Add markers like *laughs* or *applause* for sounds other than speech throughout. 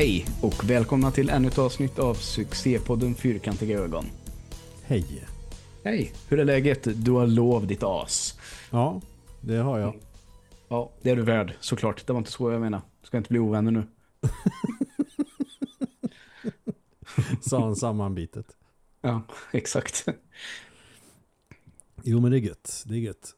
Hej och välkomna till ännu ett avsnitt av succépodden Fyrkantiga ögon. Hej. Hej, hur är läget? Du har lov ditt as. Ja, det har jag. Ja, det är du värd, såklart. Det var inte så jag menar. Du ska inte bli ovänner nu. *laughs* Sa han sammanbitet. Ja, *laughs* exakt. Jo, men det är gött. Det är gött.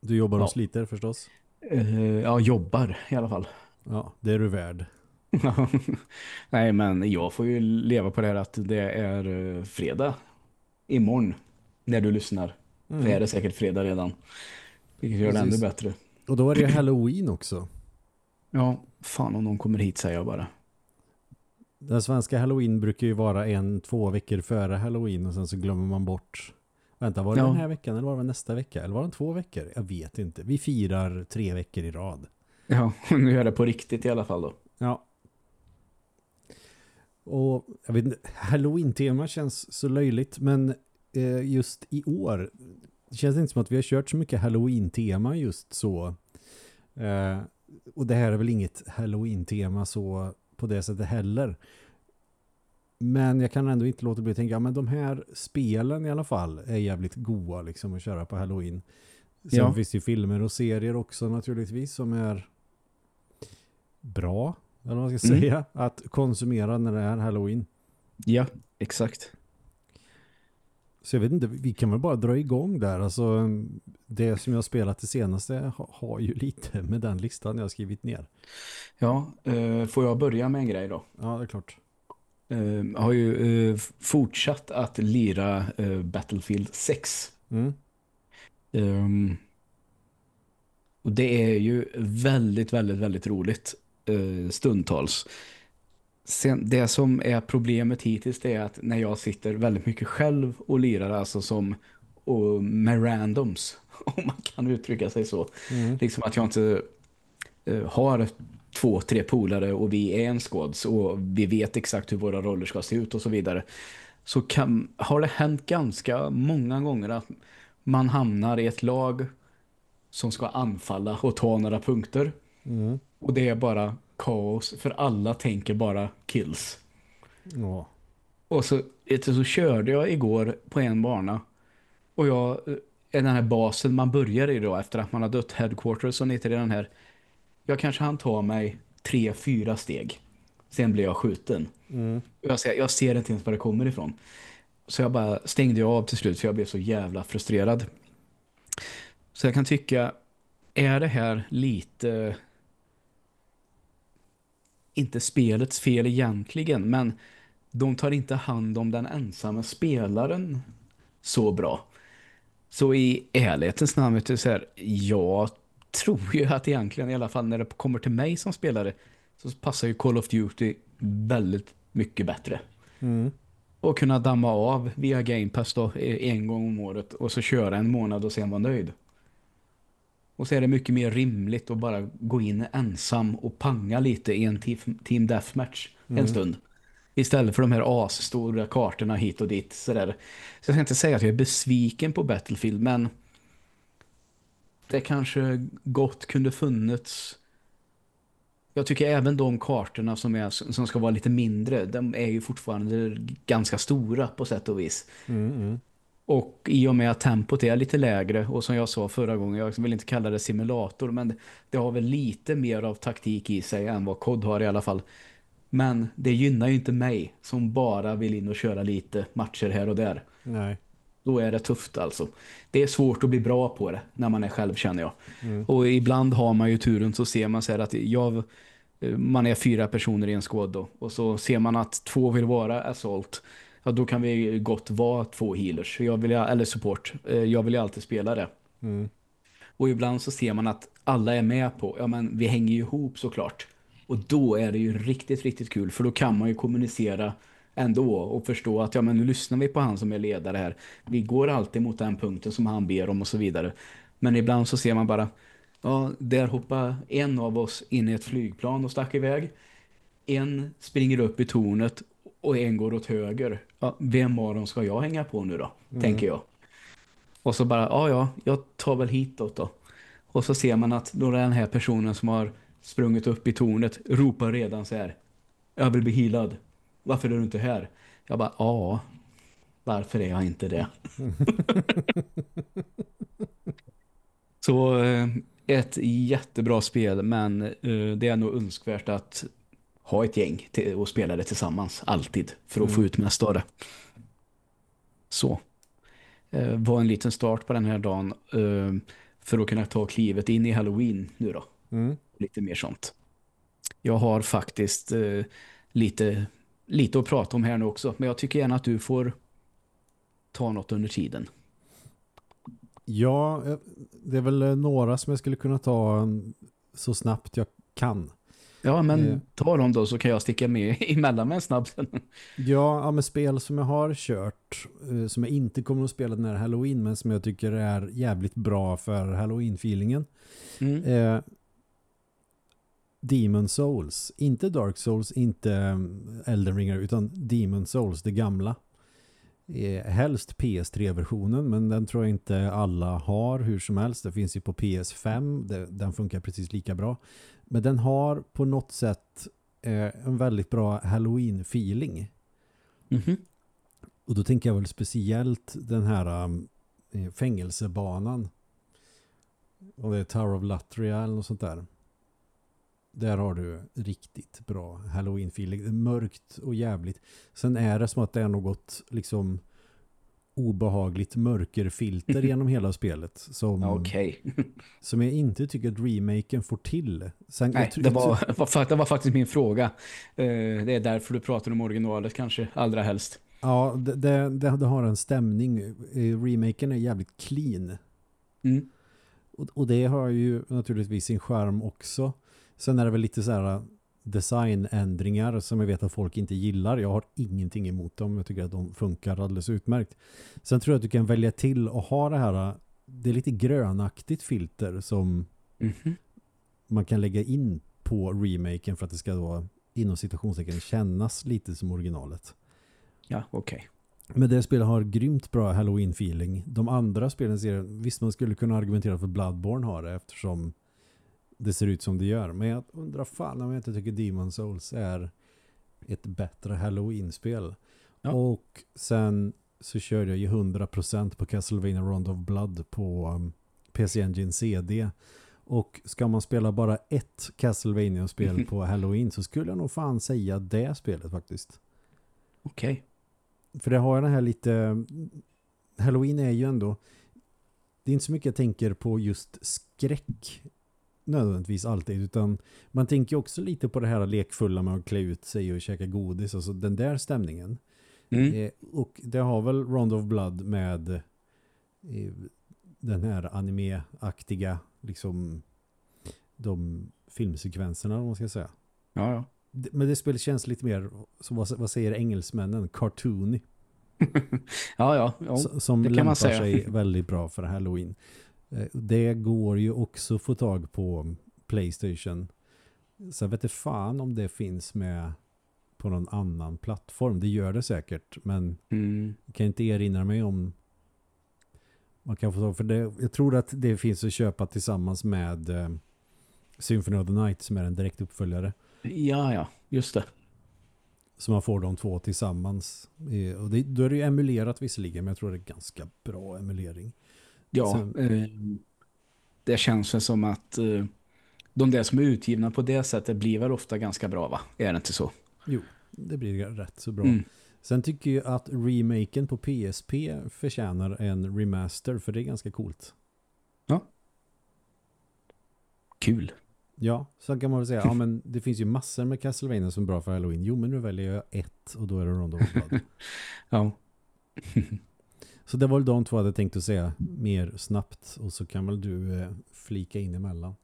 Du jobbar och Ja. sliter förstås. Eh, ja, jobbar i alla fall. Ja, det är du värd. *laughs* Nej, men jag får ju leva på det här att det är eh, fredag imorgon när du lyssnar. Mm. För är det säkert fredag redan. Vilket gör det ännu Precis. bättre. Och då är det Halloween också. *clears throat* Ja, fan om någon kommer hit säger jag bara. Den svenska Halloween brukar ju vara en, två veckor före Halloween och sen så glömmer man bort. Vänta, var det Ja. den här veckan eller var det nästa vecka? Eller var det två veckor? Jag vet inte. Vi firar tre veckor i rad. Ja, *laughs* nu är det på riktigt i alla fall då. Ja. Och jag vet inte, Halloween-tema känns så löjligt men eh, just i år det känns inte som att vi har kört så mycket Halloween-tema just så. Eh, och det här är väl inget Halloween-tema så på det sättet heller. Men jag kan ändå inte låta bli att tänka, ja, men de här spelen i alla fall är jävligt goa liksom att köra på Halloween. Sen Ja. finns det ju filmer och serier också naturligtvis som är bra, eller vad man ska Mm. säga, att konsumera när det är Halloween. Ja, exakt. Så jag vet inte, vi kan väl bara dra igång där. Alltså, det som jag har spelat det senaste ha- har ju lite med den listan jag har skrivit ner. Ja, eh, får jag börja med en grej då? Ja, det är klart. Eh, har ju eh, fortsatt att lira eh, Battlefield 6. Mm. Ehm, och det är ju väldigt, väldigt, väldigt roligt stundtals. Sen, det som är problemet hittills det är att när jag sitter väldigt mycket själv och lirar alltså som och med randoms, *laughs* om man kan uttrycka sig så. Mm. Liksom att jag inte eh, har två, tre polare och vi är en squads och vi vet exakt hur våra roller ska se ut och så vidare. Så kan, har det hänt ganska många gånger att man hamnar i ett lag som ska anfalla och ta några punkter. Mm. Och det är bara kaos för alla tänker bara kills. Ja. Och så, så körde jag igår på en bana. Och jag, eh, den här basen man börjar i då efter att man har dött headquarters och till den här. Jag kanske han ta mig tre, fyra steg. Sen blir jag skjuten. Mm. Jag ser, jag ser inte ens var det kommer ifrån. Så jag bara stängde jag av till slut för jag blev så jävla frustrerad. Så jag kan tycka, är det här lite inte spelets fel egentligen, men de tar inte hand om den ensamma spelaren så bra. Så i ärlighetens namn, vet du, så här, jag tror ju att egentligen i alla fall när det kommer till mig som spelare så passar ju Call of Duty väldigt mycket bättre. Mm. Och kunna damma av via Game Pass då eh, en gång om året och så köra en månad och sen vara nöjd. Och så är det mycket mer rimligt att bara gå in ensam och panga lite i en team, deathmatch en stund. Istället för de här asstora kartorna hit och dit. Sådär. Så jag ska inte säga att jag är besviken på Battlefield men det kanske gott kunde funnits jag tycker även de kartorna som, är, som ska vara lite mindre, de är ju fortfarande ganska stora på sätt och vis. Mm. Mm. Och i och med att tempot är lite lägre och som jag sa förra gången, jag vill inte kalla det simulator men det har väl lite mer av taktik i sig än vad kod har i alla fall. Men det gynnar ju inte mig som bara vill in och köra lite matcher här och där. Nej. Då är det tufft alltså. Det är svårt att bli bra på det när man är själv känner jag. Mm. Och ibland har man ju turen så ser man så här att jag, man är fyra personer i en squad då. Och så ser man att två vill vara assault. Ja, då kan vi gott vara två healers. Jag vill, eller support. Eh, Jag vill ju alltid spela det. Mm. Och ibland så ser man att alla är med på, ja men vi hänger ju ihop såklart. Och då är det ju riktigt, riktigt kul. För då kan man ju kommunicera ändå och förstå att ja men nu lyssnar vi på han som är ledare här. Vi går alltid mot den punkten som han ber om och så vidare. Men ibland så ser man bara, ja där hoppar en av oss in i ett flygplan och stack iväg. En springer upp i tornet och en går åt höger. Ja, vem av dem ska jag hänga på nu då? Tänker jag. Och så bara, ja ja, jag tar väl hitåt då. Och så ser man att då den här personen som har sprungit upp i tornet, ropar redan så här. Jag vill bli healad. Varför är du inte här? Jag bara, ja. Varför är jag inte det? *laughs* så eh, ett jättebra spel, men eh, det är nog önskvärt att ha ett gäng till, och spela det tillsammans, alltid, för att mm. få ut mest av det. Så. Eh, var en liten start på den här dagen eh, för att kunna ta klivet in i Halloween nu då. Mm. Lite mer sånt. Jag har faktiskt eh, lite, lite att prata om här nu också, men jag tycker gärna att du får ta något under tiden. Ja, eh, det är väl eh, några som jag skulle kunna ta så snabbt jag kan. Ja, men eh. ta dem då så kan jag sticka med *laughs* emellan med en snabb. Ja, ja, med spel som jag har kört, som jag inte kommer att spela den här Halloween, men som jag tycker är jävligt bra för Halloween-feelingen. Mm. Eh, Demon Souls. Inte Dark Souls, inte Elden Ringer, utan Demon Souls, det gamla. Eh, helst PS3-versionen men den tror jag inte alla har hur som helst. Det finns ju på PS5, det, den funkar precis lika bra. Men den har på något sätt eh, en väldigt bra Halloween-feeling. Mm -hmm. Och då tänker jag väl speciellt den här um, fängelsebanan. Och det är Tower of Latria eller något sånt där. Där har du riktigt bra Halloween-feeling. Mörkt och jävligt. Sen är det som att det är något liksom obehagligt mörkerfilter genom hela spelet. Som, okay. *laughs* som jag inte tycker att remaken får till. Sen, Nej, det, var, *laughs* det var faktiskt min fråga. Eh, det är därför du pratar om originalet kanske, allra helst. Ja, det, det, det har en stämning. Eh, remaken är jävligt clean. Mm. Och, och det har ju naturligtvis sin skärm också. Sen är det väl lite så här designändringar som jag vet att folk inte gillar. Jag har ingenting emot dem. Jag tycker att de funkar alldeles utmärkt. Sen tror jag att du kan välja till att ha det här det är lite grönaktigt filter som mm -hmm. man kan lägga in på remaken för att det ska då inom citationstecken kännas lite som originalet. Ja, okej. Okay. Men det spelet har grymt bra Halloween-feeling. De andra spelen ser, visst man skulle kunna argumentera för Bloodborne har det eftersom det ser ut som det gör. Men jag undrar fan om jag inte tycker Demon Souls är ett bättre Halloween-spel. Ja. Och sen så körde jag ju 100% på Castlevania Round of Blood på um, PC Engine CD. Och ska man spela bara ett Castlevania-spel *laughs* på Halloween så skulle jag nog fan säga det spelet faktiskt. Okej. Okay. För det har den här lite... Halloween är ju ändå... Det är inte så mycket jag tänker på just skräck nödvändigtvis alltid utan man tänker också lite på det här lekfulla med att klä ut sig och käka godis alltså den där stämningen mm. eh, och det har väl Round of Blood med eh, den här anime-aktiga liksom de filmsekvenserna om man ska säga ja, ja. men det spelet känns lite mer som vad, vad säger engelsmännen cartoony *laughs* ja, ja, ja. Som lämpar sig väldigt bra för Halloween. Eh, det går ju också att få tag på Playstation. Så jag vet inte fan om det finns med på någon annan plattform. Det gör det säkert, men mm. jag kan inte erinra mig om man kan få tag för det. Jag tror att det finns att köpa tillsammans med eh, Symphony of the Night som är en direkt uppföljare. Ja, ja, just det. Så man får de två tillsammans. Och det, då är det ju emulerat visserligen, men jag tror det är ganska bra emulering. Ja, eh, det känns väl som att eh, de där som är utgivna på det sättet blir väl ofta ganska bra va? Är det inte så? Jo, det blir rätt så bra. Mm. Sen tycker jag att remaken på PSP förtjänar en remaster för det är ganska coolt. Ja. Kul. Ja, så kan man väl säga, ja men det finns ju massor med Castlevania som är bra för Halloween. Jo, men nu väljer jag ett och då är det Rondo of Blood. *laughs* ja. Så det var väl de två jag hade tänkt att säga mer snabbt och så kan väl du eh, flika in emellan.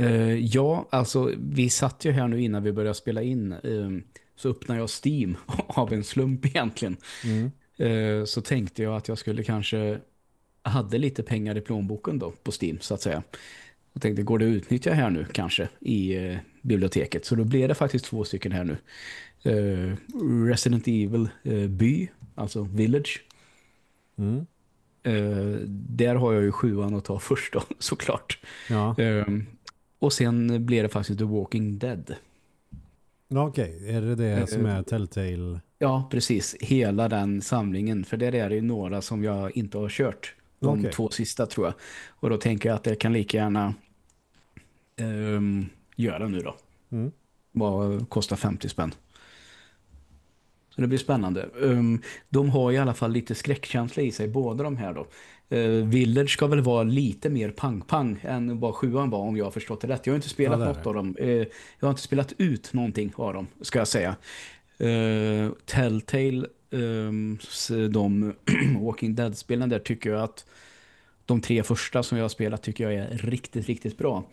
Uh, ja, alltså vi satt ju här nu innan vi började spela in uh, så öppnade jag Steam *laughs* av en slump egentligen. Mm. Uh, så tänkte jag att jag skulle kanske hade lite pengar i plånboken då på Steam så att säga. Jag tänkte, går det att utnyttja här nu kanske i eh, biblioteket? Så då blev det faktiskt två stycken här nu. Eh, Resident Evil eh, by, alltså Village. Mm. Eh, där har jag ju sjuan att ta först då, *laughs* såklart. Ja. Eh, Och sen blir det faktiskt The Walking Dead. Ja, Okej, okay. är det det som är Telltale? Ja, precis. Hela den samlingen. För det är det några som jag inte har kört. De okay. två sista tror jag. Och då tänker jag att det kan lika gärna um, göra nu då. Mm. Vad kostar 50 spänn. Så det blir spännande. Um, de har i alla fall lite skräckkänsla i sig, båda de här då. Uh, Village ska väl vara lite mer pang-pang än vad sjuan var om jag har förstått det rätt. Jag har inte spelat ja, något av dem. Uh, jag har inte spelat ut någonting av dem, ska jag säga. Uh, Telltale, um, de *clears throat* Walking Dead-spelen där tycker jag att de tre första som jag har spelat tycker jag är riktigt, riktigt bra.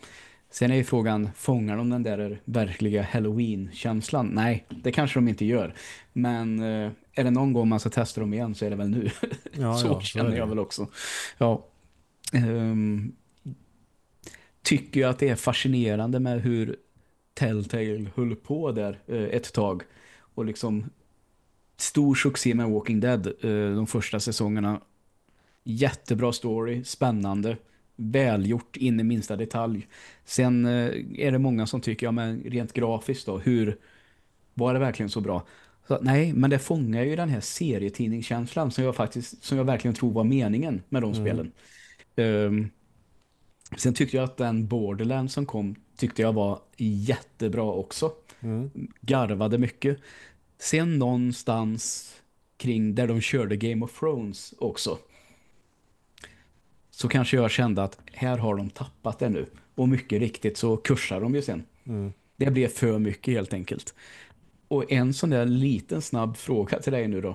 Sen är ju frågan, fångar de den där verkliga Halloween-känslan? Nej, det kanske de inte gör. Men eh, är det någon gång man ska testa dem igen så är det väl nu. *laughs* Ja, så ja, känner så jag väl också. Ja. Um, tycker jag att det är fascinerande med hur Telltale höll på där uh, ett tag. Och liksom stor succé med Walking Dead uh, de första säsongerna. Jättebra story, spännande välgjort in i minsta detalj. Sen eh, är det många som tycker, ja men rent grafiskt då, hur var det verkligen så bra? Så, nej, men det fångar ju den här serietidningskänslan som jag faktiskt, som jag verkligen tror var meningen med de mm. spelen. Um, sen tyckte jag att den Borderlands som kom tyckte jag var jättebra också. Mm. Garvade mycket. Sen någonstans kring där de körde Game of Thrones också så kanske jag kände att här har de tappat det nu. Och mycket riktigt så kursar de ju sen. Mm. Det blev för mycket helt enkelt. Och en sån där liten snabb fråga till dig nu då.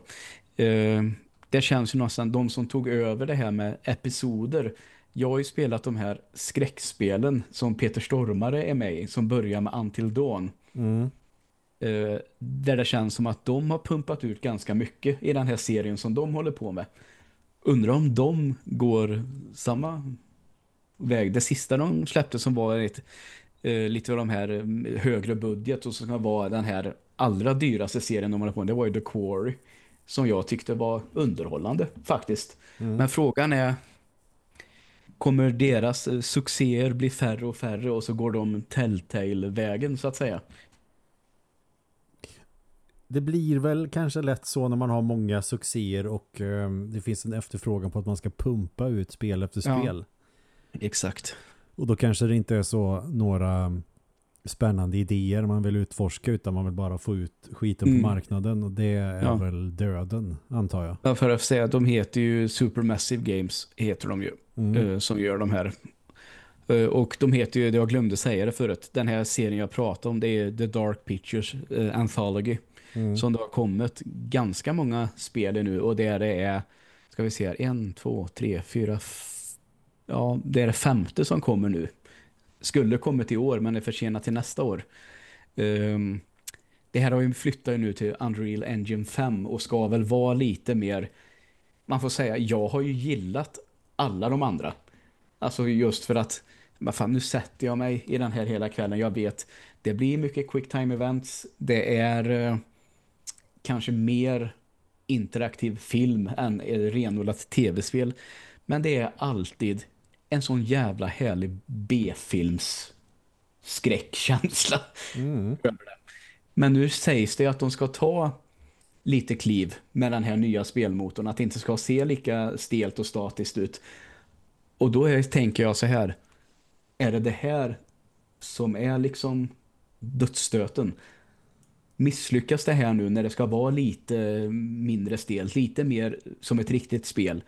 Eh, det känns ju någonstans, de som tog över det här med episoder. Jag har ju spelat de här skräckspelen som Peter Stormare är med i, som börjar med Until Dawn. Mm. Eh, där det känns som att de har pumpat ut ganska mycket i den här serien som de håller på med. Undrar om de går samma väg. Det sista de släppte som var ett, eh, lite av de här eh, högre budget och som var den här allra dyraste serien de håller på det var ju The Quarry som jag tyckte var underhållande faktiskt. Mm. Men frågan är kommer deras eh, succéer bli färre och färre och så går de Telltale-vägen så att säga det blir väl kanske lätt så när man har många succéer och eh, det finns en efterfrågan på att man ska pumpa ut spel efter spel. Ja, exakt. Och då kanske det inte är så några spännande idéer man vill utforska utan man vill bara få ut skiten mm. på marknaden och det är ja. väl döden antar jag. Ja, för att säga de heter ju Supermassive Games heter de ju mm. uh, som gör de här uh, och de heter ju, jag glömde säga det förut, den här serien jag pratade om det är The Dark Pictures uh, Anthology mm. som det har kommit ganska många spel nu och där det är ska vi se här, en, två, tre, fyra ja, det är det femte som kommer nu. Skulle kommit i år men är försenat till nästa år. Um, det här har ju flyttat nu till Unreal Engine 5 och ska väl vara lite mer man får säga, jag har ju gillat alla de andra. Alltså just för att men fan, nu sätter jag mig i den här hela kvällen. Jag vet, det blir mycket quick time events. Det är eh, kanske mer interaktiv film än renodlat tv-spel. Men det är alltid en sån jävla härlig B-films skräckkänsla. Mm. *laughs* Men nu sägs det att de ska ta lite kliv med den här nya spelmotorn. Att det inte ska se lika stelt och statiskt ut. Och då är, tänker jag så här. Är det det här som är liksom dödsstöten? Misslyckas det här nu när det ska vara lite mindre stelt, lite mer som ett riktigt spel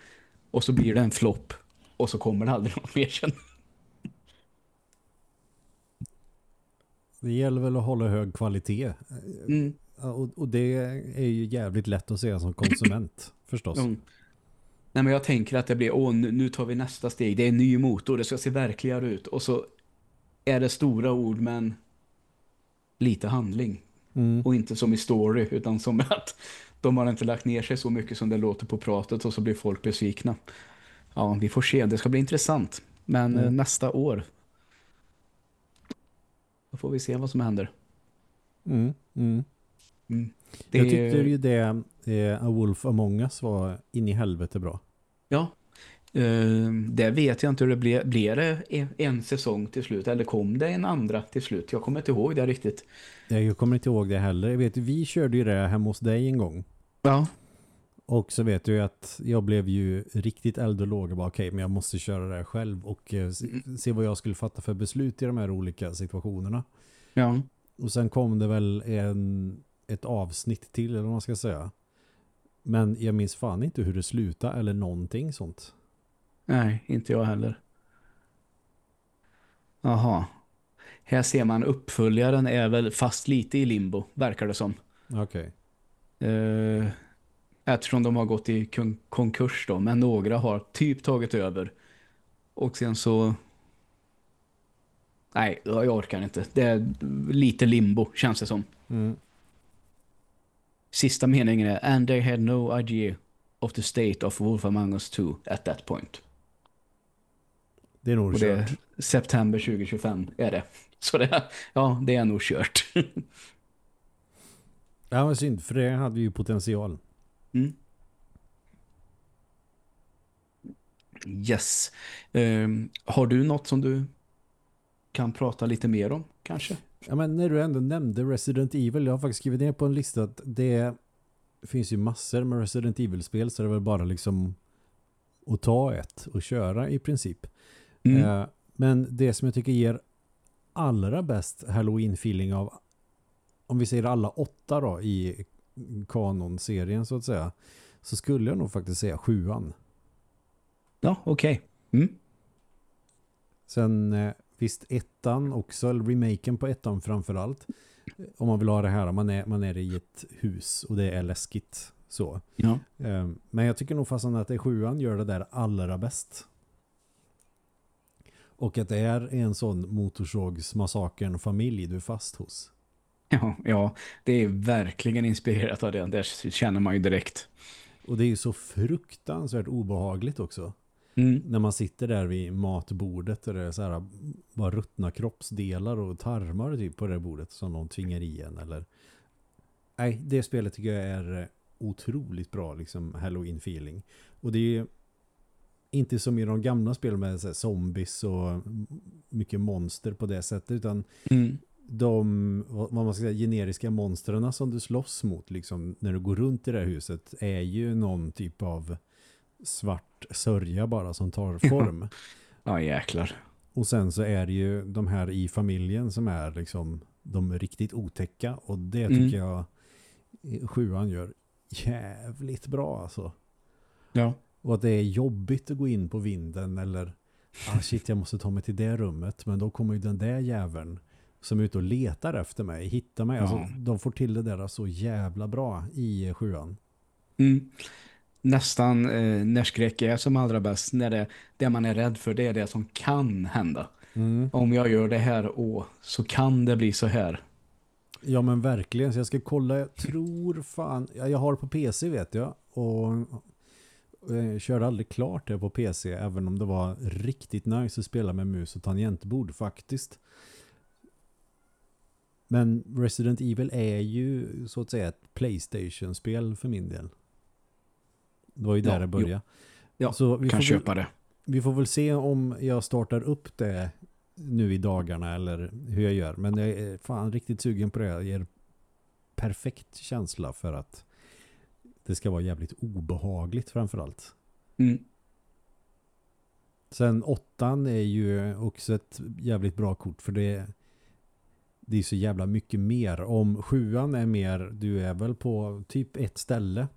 och så blir det en flopp och så kommer det aldrig *laughs* något mer sen. Det gäller väl att hålla hög kvalitet. Mm. Och, och, det är ju jävligt lätt att säga som konsument, *clears throat* förstås. Mm. Nej men jag tänker att det blir, åh nu, nu tar vi nästa steg, det är en ny motor, det ska se verkligare ut. Och så är det stora ord men lite handling. Mm. Och inte som i story utan som *laughs* att de har inte lagt ner sig så mycket som det låter på pratet och så blir folk besvikna. Ja, vi får se. Det ska bli intressant. Men mm. Eh, nästa år då får vi se vad som händer. Mm. mm. Mm. Det... Jag tyckte ju det eh, A Wolf Among Us var in i helvete bra. Ja, Uh, det vet jag inte hur det blev. Blev det en, säsong till slut eller kom det en andra till slut? Jag kommer inte ihåg det riktigt. Jag kommer inte ihåg det heller. Jag vet, vi körde ju det hemma hos dig en gång. Ja. Och så vet du att jag blev ju riktigt eld och låg och bara okej, okay, men jag måste köra det här själv och eh, se, se vad jag skulle fatta för beslut i de här olika situationerna. Ja. Och sen kom det väl en, ett avsnitt till, eller vad man ska säga. Men jag minns fan inte hur det slutade eller någonting sånt. Nej, inte jag heller. Jaha. Här ser man uppföljaren är väl fast lite i limbo, verkar det som. Okej. Okay. Eh, eftersom de har gått i konkurs då, men några har typ tagit över. Och sen så... Nej, jag orkar inte. Det är lite limbo, känns det som. Mm. Sista meningen är And they had no idea of the state of Wolf Among Us 2 at that point. Det är nog Och kört. Det september 2025 är det. Så det, ja, det är nog kört. *laughs* ja, men synd, för det hade ju potential. Mm. Yes. Um, har du något som du kan prata lite mer om, kanske? Ja, men när du ändå nämnde Resident Evil, jag har faktiskt skrivit ner på en lista att det finns ju massor med Resident Evil-spel så det är väl bara liksom att ta ett och köra i princip. Mm. Uh, men det som jag tycker ger allra bäst Halloween-feeling av om vi säger alla åtta då i kanonserien så att säga så skulle jag nog faktiskt säga sjuan. Ja, okej. Okay. Mm. Sen eh, visst ettan också, eller remaken på ettan framförallt. Om man vill ha det här, man är, man är i ett hus och det är läskigt. Så. Ja. Um, men jag tycker nog fast att det är sjuan gör det där allra bäst. Och att det är en sån motorsågsmassakern familj du är fast hos. *laughs* Ja, ja, det är verkligen inspirerat av det. Det känner man ju direkt. Och det är ju så fruktansvärt obehagligt också. Mm. När man sitter där vid matbordet och det är så här bara ruttna kroppsdelar och tarmar typ på det bordet som någon tvingar i en. Eller... Nej, det spelet tycker jag är otroligt bra liksom Halloween-feeling. Och det är inte som i de gamla spelen med så zombies och mycket monster på det sättet utan mm de vad man ska säga, generiska monstren som du slåss mot liksom, när du går runt i det här huset är ju någon typ av svart sörja bara som tar form. ja, jäklar. Och sen så är det ju de här i familjen som är liksom de riktigt otäcka och det tycker mm. jag sjuan gör jävligt bra alltså. Ja. Och att det är jobbigt att gå in på vinden eller ah shit jag måste ta mig till det rummet men då kommer ju den där jäveln som är ute och letar efter mig, hittar mig. Alltså, ja. Alltså, de får till det där så jävla bra i sjuan. Mm. Nästan eh, när skräck är som allra bäst. När det, det man är rädd för det är det som kan hända. Mm. Om jag gör det här å, så kan det bli så här. Ja men verkligen, så jag ska kolla, jag tror fan, jag har på PC vet jag och jag eh, körde aldrig klart det på PC även om det var riktigt nice att spela med mus och tangentbord faktiskt. Men Resident Evil är ju så att säga ett Playstation-spel för min del. Det var ju där ja, det började. Ja, så vi kan köpa väl, det. Vi får väl se om jag startar upp det nu i dagarna eller hur jag gör. Men jag är fan riktigt sugen på det. Jag ger perfekt känsla för att det ska vara jävligt obehagligt framförallt. Mm. Sen åttan är ju också ett jävligt bra kort för det det är så jävla mycket mer. Om sjuan är mer, du är väl på typ ett ställe.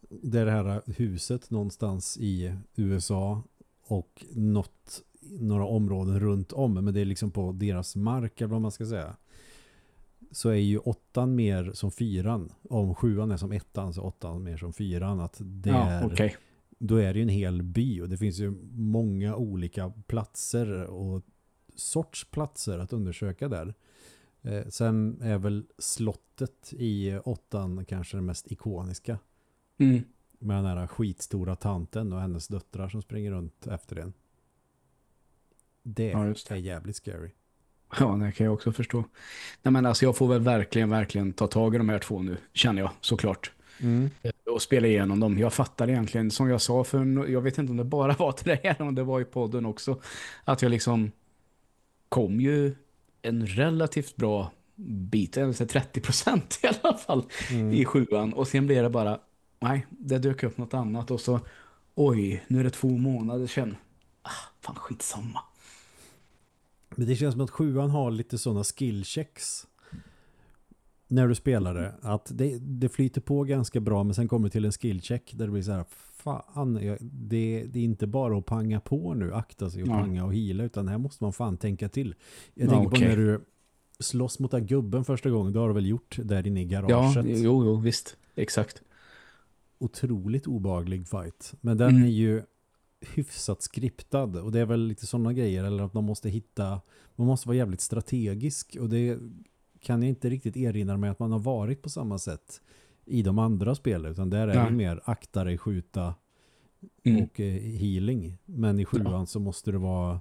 Det är det här huset någonstans i USA och något, några områden runt om. Men det är liksom på deras mark eller vad man ska säga. Så är ju åttan mer som fyran. Om sjuan är som ettan så åttan mer som fyran. Att det ja, är, okay. Då är det ju en hel by och det finns ju många olika platser och sorts platser att undersöka där. Eh, sen är väl slottet i åttan kanske det mest ikoniska. Mm. Med den här skitstora tanten och hennes döttrar som springer runt efter den. Det, ja, det. är jävligt scary. Ja, det kan jag också förstå. Nej, men alltså jag får väl verkligen, verkligen ta tag i de här två nu, känner jag, såklart. Mm. och spela igenom dem. Jag fattar egentligen, som jag sa, för jag vet inte om det bara *laughs* var till det här, om det var i podden också, att jag liksom kom ju en relativt bra bit, eller 30 procent *laughs* i alla fall, mm. i sjuan. Och sen blev det bara, nej, det dök upp något annat och så, oj, nu är det två månader sedan. Ah, fan, skitsamma. Men det känns som att sjuan har lite sådana skillchecks när du spelar det. Att det, det flyter på ganska bra men sen kommer det till en skillcheck där det blir så här fan, det, det är inte bara att panga på nu, akta sig och ja. panga och hila utan här måste man fan tänka till. Jag tänker okay. på när du slåss mot den gubben första gången, det har du väl gjort där inne i garaget? Ja, jo, jo visst, exakt. Otroligt obaglig fight. Men den mm. är ju hyfsat skriptad och det är väl lite sådana grejer eller att man måste hitta, man måste vara jävligt strategisk och det kan jag inte riktigt erinra mig att man har varit på samma sätt i de andra spelen utan där är det mer akta dig, skjuta mm. och eh, healing. Men i sjuan ja. så måste det vara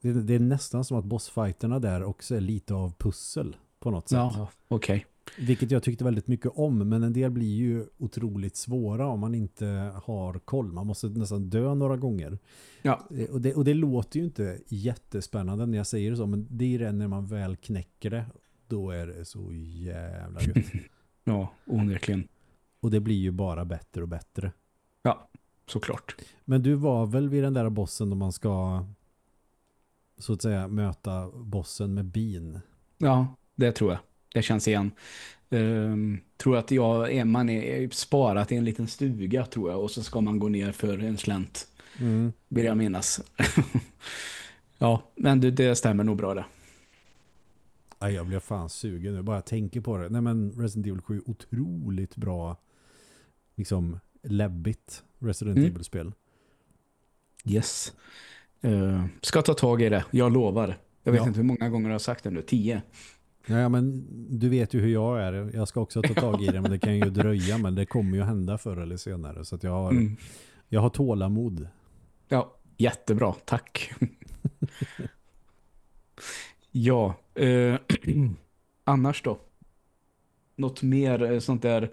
det, det, är nästan som att bossfighterna där också är lite av pussel på något sätt. Ja, okej. Okay. Vilket jag tyckte väldigt mycket om, men en del blir ju otroligt svåra om man inte har koll. Man måste nästan dö några gånger. Ja. Eh, och det, och det låter ju inte jättespännande när jag säger det så, men det är det när man väl knäcker det. Då är det så jävla gött. *laughs* ja, onekligen. Och det blir ju bara bättre och bättre. Ja, såklart. Men du var väl vid den där bossen då man ska så att säga möta bossen med bin? Ja, det tror jag det känns igen. Um, tror att jag är, man är sparat i en liten stuga tror jag och så ska man gå ner för en slänt. Mm. Vill jag minnas. *laughs* ja, men det, det stämmer nog bra det. Ja, jag blir fan sugen nu. Bara tänker på det. Nej men Resident Evil 7 otroligt bra liksom läbbigt Resident mm. Evil-spel. Yes. Uh, ska ta tag i det. Jag lovar. Jag vet ja. inte hur många gånger jag har sagt det nu. Tio. Ja, men du vet ju hur jag är. Jag ska också ta tag i det, men det kan ju dröja. Men det kommer ju hända förr eller senare. Så jag, har, mm. jag har tålamod. Ja, jättebra. Tack. *laughs* ja, eh, *clears throat* annars då? Något mer eh, sånt där...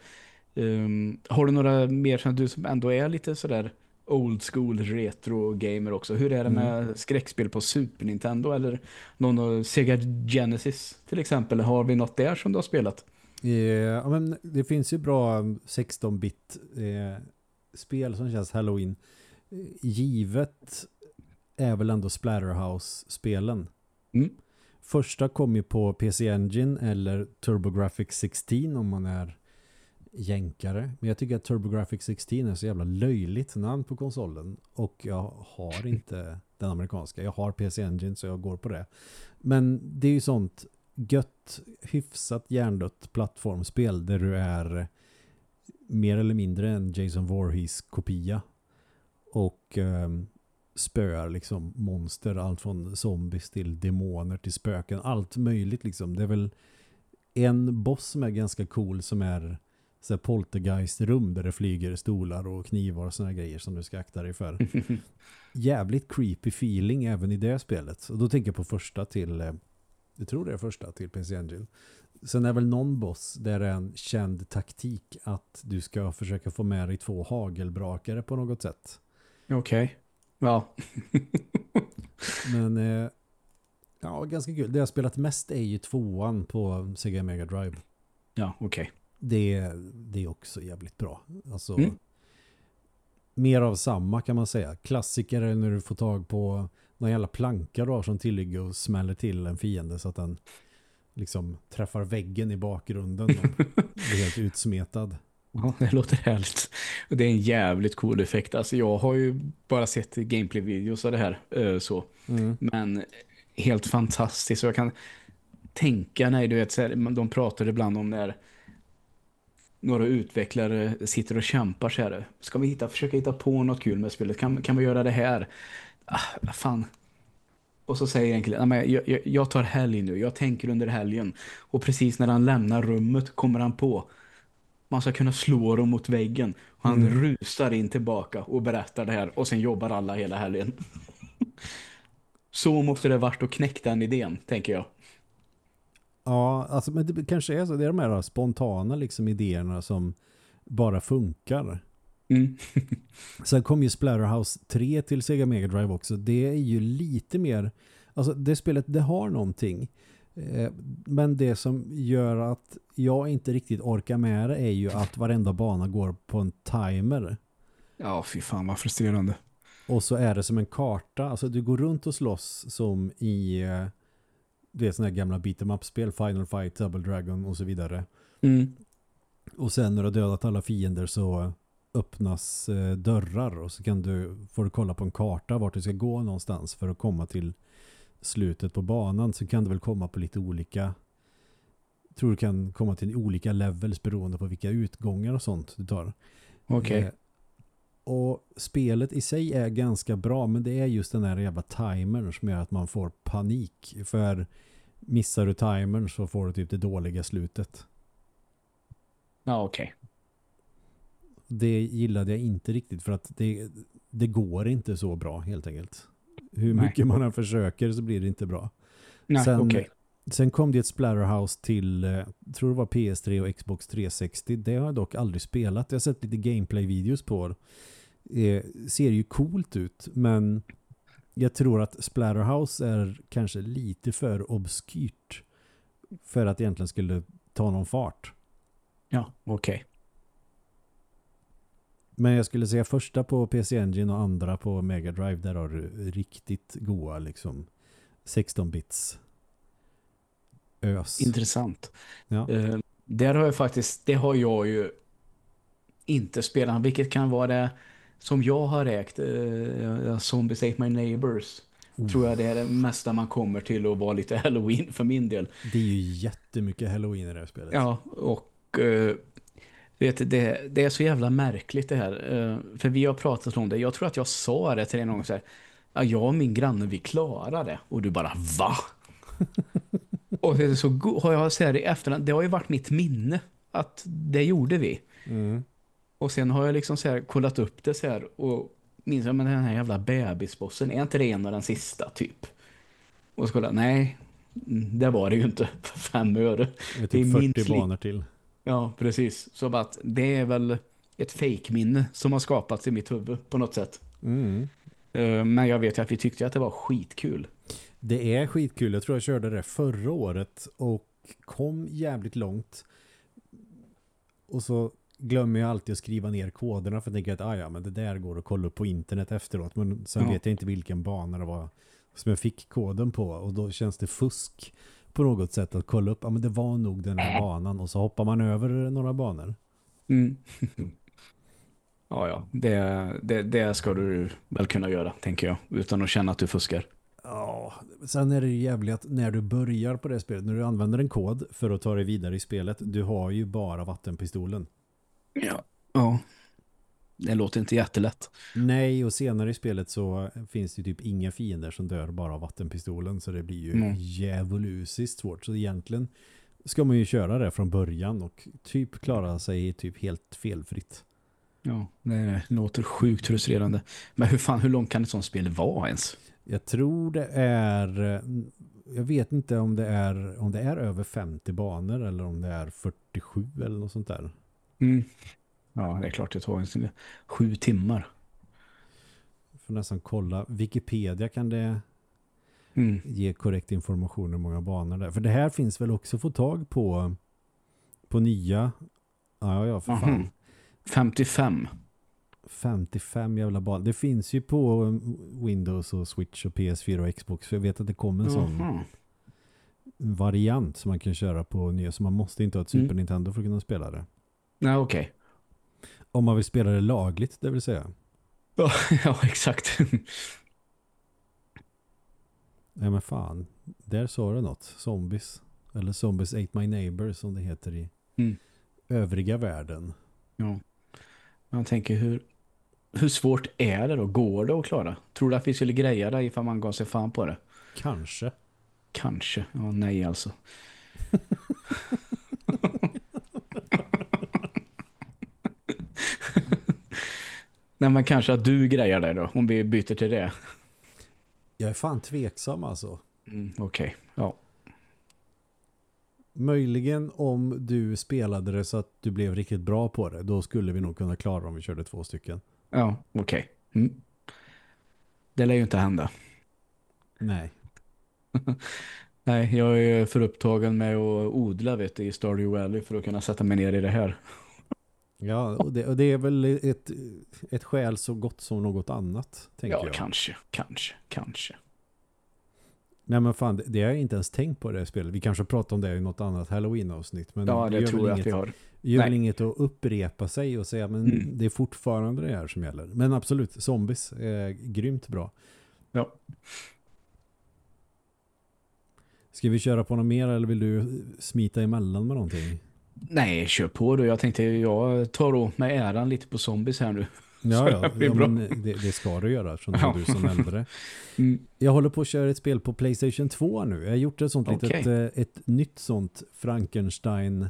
Um, har du några mer som du som ändå är lite sådär old school retro gamer också. Hur är det med mm. skräckspel på Super Nintendo eller någon Sega Genesis till exempel? Har vi något där som du har spelat? Ja, men det finns ju bra 16-bit eh, spel som känns Halloween. Givet är väl ändå Splatterhouse-spelen. Mm. Första kom ju på PC Engine eller TurboGrafx 16 om man är jänkare. Men jag tycker att TurboGrafx 16 är så jävla löjligt namn på konsolen. Och jag har inte *laughs* den amerikanska. Jag har PC Engine så jag går på det. Men det är ju sånt gött, hyfsat hjärndött plattformspel där du är mer eller mindre en Jason Voorhees kopia. Och eh, spöar liksom monster, allt från zombies till demoner till spöken. Allt möjligt liksom. Det är väl en boss som är ganska cool som är så poltergeist-rum där det flyger stolar och knivar och såna grejer som du ska akta dig för. *laughs* Jävligt creepy feeling även i det spelet. Och då tänker jag på första till, eh, jag tror det är första till PC Engine. Sen är väl någon boss där det är en känd taktik att du ska försöka få med dig två hagelbrakare på något sätt. Okej. Okay. Ja. *laughs* Men eh, ja, ganska kul. Det jag har spelat mest är ju tvåan på Sega Mega Drive. Ja, okej. Okay det, det är också jävligt bra. Alltså, mm. Mer av samma kan man säga. Klassiker är när du får tag på någon jävla planka då som tilligger och smäller till en fiende så att den liksom träffar väggen i bakgrunden och *laughs* blir helt utsmetad. Ja, det låter härligt. Det är en jävligt cool effekt. Alltså jag har ju bara sett gameplay-videos av det här. Eh, så. Mm. Men helt fantastiskt. Och jag kan tänka när du vet, de pratar ibland om när några utvecklare sitter och kämpar så här. Ska vi hitta, försöka hitta på något kul med spelet? Kan, kan vi göra det här? Ah, fan. Och så säger egentligen, jag, jag, jag tar helg nu, jag tänker under helgen. Och precis när han lämnar rummet kommer han på man ska kunna slå dem mot väggen. Och han mm. rusar in tillbaka och berättar det här. Och sen jobbar alla hela helgen. *laughs* så måste det varit att knäcka den idén, tänker jag. Ja, alltså, men det kanske är så. Det är de här spontana liksom, idéerna som bara funkar. Mm. *laughs* Sen kom ju Splatterhouse 3 till Sega Mega Drive också. Det är ju lite mer... Alltså det spelet, det har någonting. Eh, men det som gör att jag inte riktigt orkar med det är ju att varenda bana går på en timer. Ja, fy fan vad frustrerande. Och så är det som en karta. Alltså du går runt och slåss som i eh, det är sådana här gamla beat'em up-spel, Final Fight, Double Dragon och så vidare. Mm. Och sen när du har dödat alla fiender så öppnas eh, dörrar och så kan du, får du kolla på en karta vart du ska gå någonstans för att komma till slutet på banan så kan du väl komma på lite olika tror du kan komma till olika levels beroende på vilka utgångar och sånt du tar. Okej. Eh, och spelet i sig är ganska bra men det är just den här jävla timern som gör att man får panik. För missar du timern så får du typ det dåliga slutet. Ja, okej. Det gillade jag inte riktigt för att det, det går inte så bra helt enkelt. Hur Nej. mycket man än försöker så blir det inte bra. Nej, Sen- okej. Sen kom det ett Splatterhouse till, eh, tror det var PS3 och Xbox 360. Det har jag dock aldrig spelat. Jag har sett lite gameplay-videos på det. Eh, ser ju coolt ut, men jag tror att Splatterhouse är kanske lite för obskyrt för att egentligen skulle ta någon fart. Ja, okej. Men jag skulle säga första på PC Engine och andra på Mega Drive, där har du riktigt goa liksom 16-bits ös. Intressant. Ja. Eh, där har jag faktiskt, det har jag ju inte spelat. Vilket kan vara det som jag har räkt. Uh, Zombies Ate My Neighbors. Oh. Tror jag det är det mesta man kommer till att vara lite *laughs* Halloween för min del. Det är ju jättemycket Halloween i det här spelet. Ja, och eh, vet, det, det är så jävla märkligt det här. Eh, för vi har pratat om det. Jag tror att jag sa det till dig någon gång så här. Ja, jag och min granne, vi klarar det. Och du bara, va? *laughs* och det är så har jag så här i efterhand, det har ju varit mitt minne att det gjorde vi. Mm. Och sen har jag liksom så här kollat upp det så här och minns jag, men den här jävla bebisbossen, är inte det en av den sista typ? Och så kolla, nej, det var det ju inte *laughs* för fem öre. Det är typ 40 minst li- banor till. Ja, precis. Så bara att det är väl ett fake-minne som har skapats i mitt huvud på något sätt. Mm. Eh, Men jag vet ju att vi tyckte att det var skitkul. Det är skitkul. Jag tror jag körde det förra året och kom jävligt långt. Och så glömmer jag alltid att skriva ner koderna för jag tänker att ah, ja, men det där går att kolla upp på internet efteråt. Men sen Ja. vet jag inte vilken bana det var som jag fick koden på. Och då känns det fusk på något sätt att kolla upp. Ja, men det var nog den här banan. Och så hoppar man över några banor. Mm. *laughs* ja, ja. Det, det, det ska du väl kunna göra, tänker jag. Utan att känna att du fuskar. Ja, sen är det ju jävligt att när du börjar på det spelet, när du använder en kod för att ta dig vidare i spelet, du har ju bara vattenpistolen. Ja. Ja. Det låter inte jättelätt. Nej, och senare i spelet så finns det typ inga fiender som dör bara av vattenpistolen, så det blir ju Mm. djävulusiskt svårt. Så egentligen ska man ju köra det från början och typ klara sig typ helt felfritt. Ja, det låter sjukt frustrerande. Men hur fan, hur långt kan ett sånt spel vara ens? Jag tror det är jag vet inte om det är om det är över 50 banor eller om det är 47 eller något sånt där. Mm. Ja, det är klart det tar en. Sju timmar. Får nästan kolla. Wikipedia kan det Mm. ge korrekt information om många banor det är. För det här finns väl också få tag på på nya ja, ja, för fan. Mhm. 55. 55 jävla banor. Det finns ju på Windows och Switch och PS4 och Xbox. För jag vet att det kommer en sån Mhm. variant som man kan köra på nya. Så man måste inte ha ett Super Mm. Nintendo för att kunna spela det. Nej, okej. Om man vill spela det lagligt, det vill säga. Ja, *laughs* ja, exakt. Ja men fan, där sa du något. Zombies. Eller Zombies Ate My Neighbor som det heter i Mm. övriga världen. ja. Man tänker hur, hur svårt är det då? Går det att klara? Tror du att vi skulle greja det ifall man gav sig fan på det? Kanske. Kanske. Ja, nej alltså. *laughs* nej, men kanske att du grejar det då, om vi byter till det. Jag är fan tveksam alltså. Mm, Okej, ja. Möjligen om du spelade det så att du blev riktigt bra på det. Då skulle vi nog kunna klara om vi körde två stycken. Ja, okej. Okay. Mm. Det lär ju inte hända. Nej. *laughs* Nej, jag är för upptagen med att odla vet du, i Stardew Valley för att kunna sätta mig ner i det här. *laughs* Ja, och det, och det är väl ett, ett skäl så gott som något annat, tänker ja, jag. Ja, kanske, kanske, kanske. Nej men fan, det, det har jag inte ens tänkt på det spelet. Vi kanske pratar om det i något annat Halloween-avsnitt. Men ja, det, det tror jag inget, att vi har. Det gör väl inget att upprepa sig och säga men mm. det är fortfarande det här som gäller. Men absolut, zombies är grymt bra. Ja. Ska vi köra på något mer eller vill du smita emellan med någonting? Nej, kör på då. Jag tänkte jag tar åt mig äran lite på zombies här nu. Ja, ja, *laughs* ja men det, det, ska du göra som ja. du som äldre. *laughs* Mm. Jag håller på att köra ett spel på Playstation 2 nu. Jag har gjort ett sånt okay. litet, eh, ett nytt sånt Frankenstein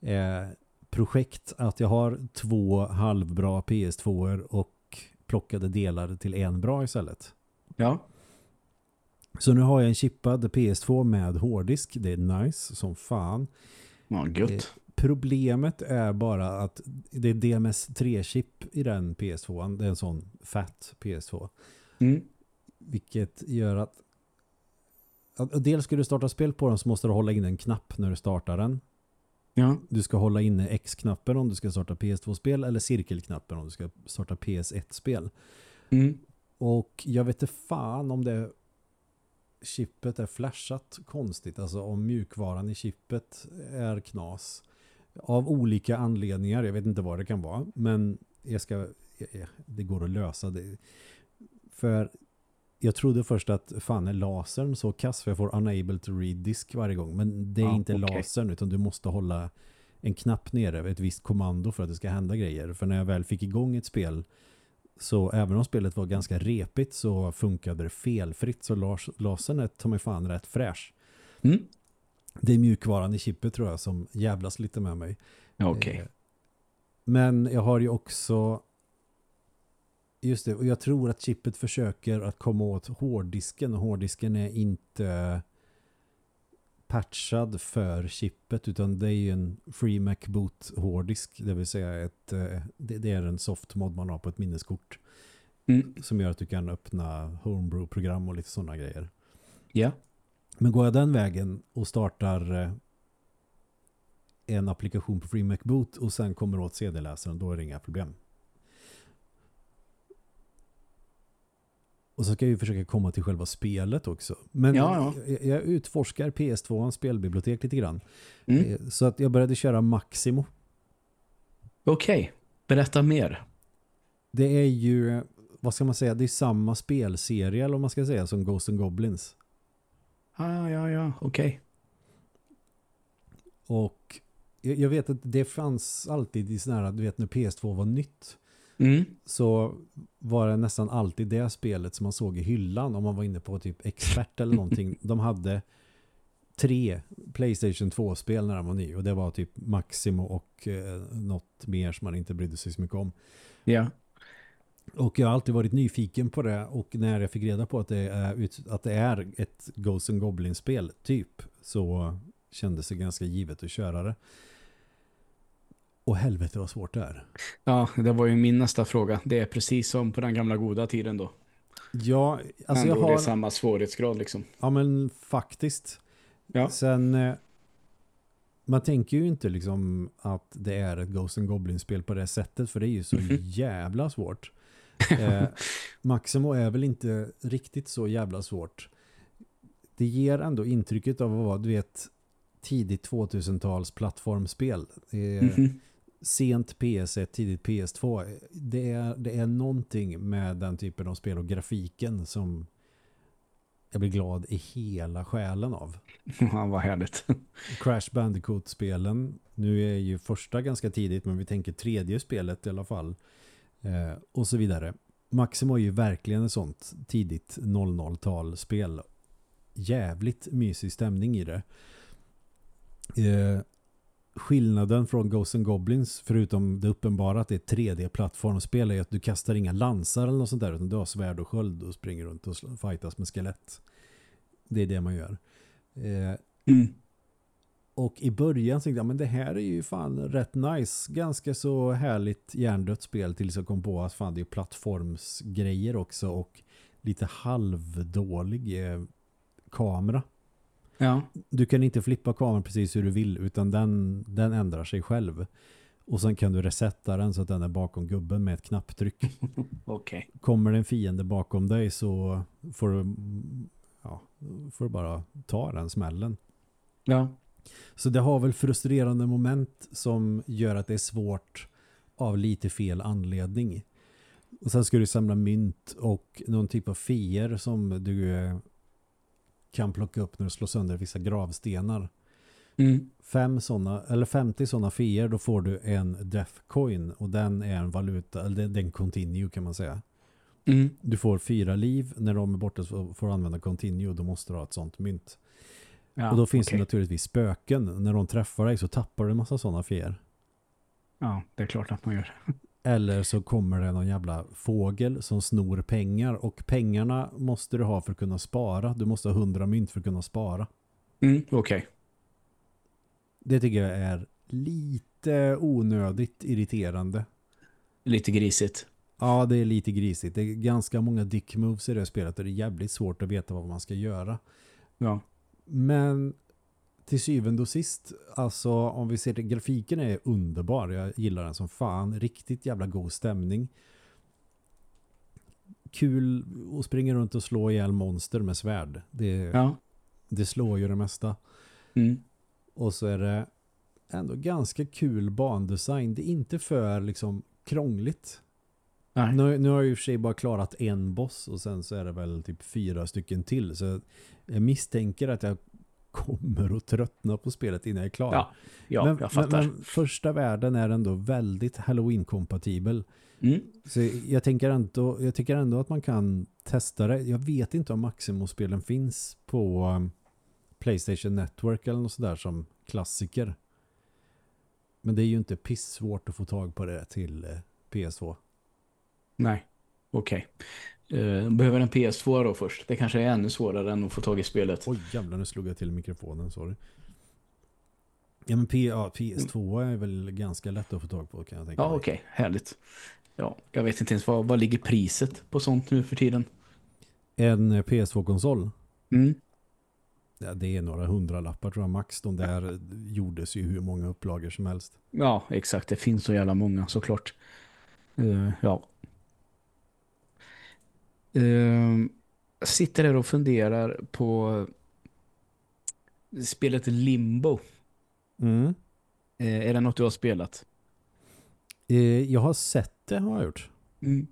eh, projekt att jag har två halvbra PS2 och plockade delar till en bra istället. Ja. Så nu har jag en chippad PS2 med hårddisk. Det är nice som fan. Ja, gött. Eh, problemet är bara att det är DMS3-chip i den PS2. Det är en sån fat PS2. Mm. Vilket gör att, att dels ska du starta spel på den så måste du hålla in en knapp när du startar den. Ja. Du ska hålla inne X-knappen om du ska starta PS2-spel eller cirkelknappen om du ska starta PS1-spel. Mm. Och jag vet inte fan om det chippet är flashat konstigt. Alltså om mjukvaran i chippet är knas. Av olika anledningar. Jag vet inte vad det kan vara. Men jag ska, det går att lösa det. För jag trodde först att fan är lasern så kass för jag får unable to read disk varje gång. Men det är ja, inte okay. lasern utan du måste hålla en knapp nere, ett visst kommando för att det ska hända grejer. För när jag väl fick igång ett spel så även om spelet var ganska repigt så funkade det felfritt. Så las lasern är ta mig fan rätt fräsch. Mm. Det är mjukvaran i chippet tror jag som jävlas lite med mig. Okej. Okay. Eh, men jag har ju också just det, och jag tror att chippet försöker att komma åt hårddisken och hårddisken är inte patchad för chippet utan det är ju en Free MacBoot hårddisk det vill säga ett, eh, det är en softmod man har på ett minneskort mm. som gör att du kan öppna Homebrew-program och lite sådana grejer. Ja. Men går jag den vägen och startar eh, en applikation på Free MacBoot och sen kommer åt CD-läsaren då är det inga problem. Och så ska jag ju försöka komma till själva spelet också. Men ja, ja. Jag, utforskar PS2 spelbibliotek lite grann. Mm. Eh, så att jag började köra Maximo. Okej, okay. berätta mer. Det är ju, vad ska man säga, det är samma spelserie eller om man ska säga som Ghost and Goblins. Ah, ja, ja, okej. Okay. Och jag vet att det fanns alltid i sådana här, du vet när PS2 var nytt Mm. så var det nästan alltid det spelet som man såg i hyllan om man var inne på typ expert eller någonting. *laughs* De hade tre Playstation 2-spel när de var ny och det var typ Maximo och eh, något mer som man inte brydde sig så mycket om. Ja. Och jag har alltid varit nyfiken på det och när jag fick reda på att det är, att det är ett Ghost and Goblin-spel typ så kändes det ganska givet att köra det. Och helvete vad svårt det är. Ja, det var ju min nästa fråga. Det är precis som på den gamla goda tiden då. Ja, alltså jag har... det är samma svårighetsgrad liksom. Ja, men faktiskt. Ja. Sen... Eh, man tänker ju inte liksom att det är ett Ghost and Goblin-spel på det sättet, för det är ju så mm -hmm. jävla svårt. *laughs* eh, Maximo är väl inte riktigt så jävla svårt. Det ger ändå intrycket av vara, du vet, tidigt 2000-tals plattformspel. Eh, mm -hmm sent PS1, tidigt PS2. Det är, det är någonting med den typen av spel och grafiken som jag blir glad i hela själen av. *laughs* Ja, vad härligt. *laughs* Crash Bandicoot-spelen, nu är ju första ganska tidigt men vi tänker tredje spelet i alla fall. Eh, och så vidare. Maximo är ju verkligen ett sånt tidigt 00-tal-spel. Jävligt mysig stämning i det. Eh, skillnaden från Ghosts and Goblins förutom det uppenbara att det är 3D-plattformspel är att du kastar inga lansar eller något sånt där utan du har svärd och sköld och springer runt och fightas med skelett. Det är det man gör. Eh, mm. Och i början tänkte jag, men det här är ju fan rätt nice. Ganska så härligt hjärndött spel tills jag kom på att fan det är plattformsgrejer också och lite halvdålig eh, kamera. Ja. Du kan inte flippa kameran precis hur du vill utan den, den ändrar sig själv. Och sen kan du resetta den så att den är bakom gubben med ett knapptryck. *laughs* Okay. Kommer det en fiende bakom dig så får du, ja, får du bara ta den smällen. Ja. Så det har väl frustrerande moment som gör att det är svårt av lite fel anledning. Och sen ska du samla mynt och någon typ av fier som du eh, kan plocka upp när du slår sönder vissa gravstenar. Mm. Fem såna, eller 50 sådana fier då får du en death coin och den är en valuta, eller den continue kan man säga. Mm. Du får fyra liv, när de är borta så får du använda continue, då måste du ha ett sånt mynt. Ja, och då finns okay. det naturligtvis spöken. När de träffar dig så tappar du en massa sådana fier. Ja, det är klart att man gör. *laughs* Eller så kommer det någon jävla fågel som snor pengar. Och pengarna måste du ha för att kunna spara. Du måste ha hundra mynt för att kunna spara. Mm, Okej. Okay. Det tycker jag är lite onödigt irriterande. Lite grisigt. Ja, det är lite grisigt. Det är ganska många dick moves i det spelet och det är jävligt svårt att veta vad man ska göra. Ja. Men till syvende och sist, alltså om vi ser det, grafiken är underbar. Jag gillar den som fan. Riktigt jävla god stämning. Kul att springa runt och slå ihjäl monster med svärd. Det, ja. det slår ju det mesta. Mm. Och så är det ändå ganska kul bandesign. Det är inte för liksom krångligt. Nu, nu har jag och för sig bara klarat en boss och sen så är det väl typ fyra stycken till. Så jag misstänker att jag kommer att tröttna på spelet innan jag är klar. Ja, ja men, jag fattar. Men, men första världen är ändå väldigt Halloween-kompatibel. Mm. Så jag tänker ändå, jag tycker ändå att man kan testa det. Jag vet inte om Maximo-spelen finns på um, Playstation Network eller något sådär som klassiker. Men det är ju inte pissvårt att få tag på det till eh, PS2. Nej, okej. Okay. Uh, behöver en PS2 då först. Det kanske är ännu svårare än att få tag i spelet. Oj jävlar, nu slog jag till mikrofonen, sorry. Ja men P ja, PS2 är väl ganska lätt att få tag på kan jag tänka Ja okej, okay. härligt. Ja, jag vet inte ens vad, vad ligger priset på sånt nu för tiden? En PS2-konsol? Mm. Ja, det är några hundra lappar tror jag max. De där gjordes ju hur många upplagor som helst. Ja, exakt. Det finns så jävla många såklart. Uh, ja. Uh, sitter där och funderar på spelet Limbo. Mm. Uh, är det något du har spelat? jag har sett det, har jag gjort. Mm.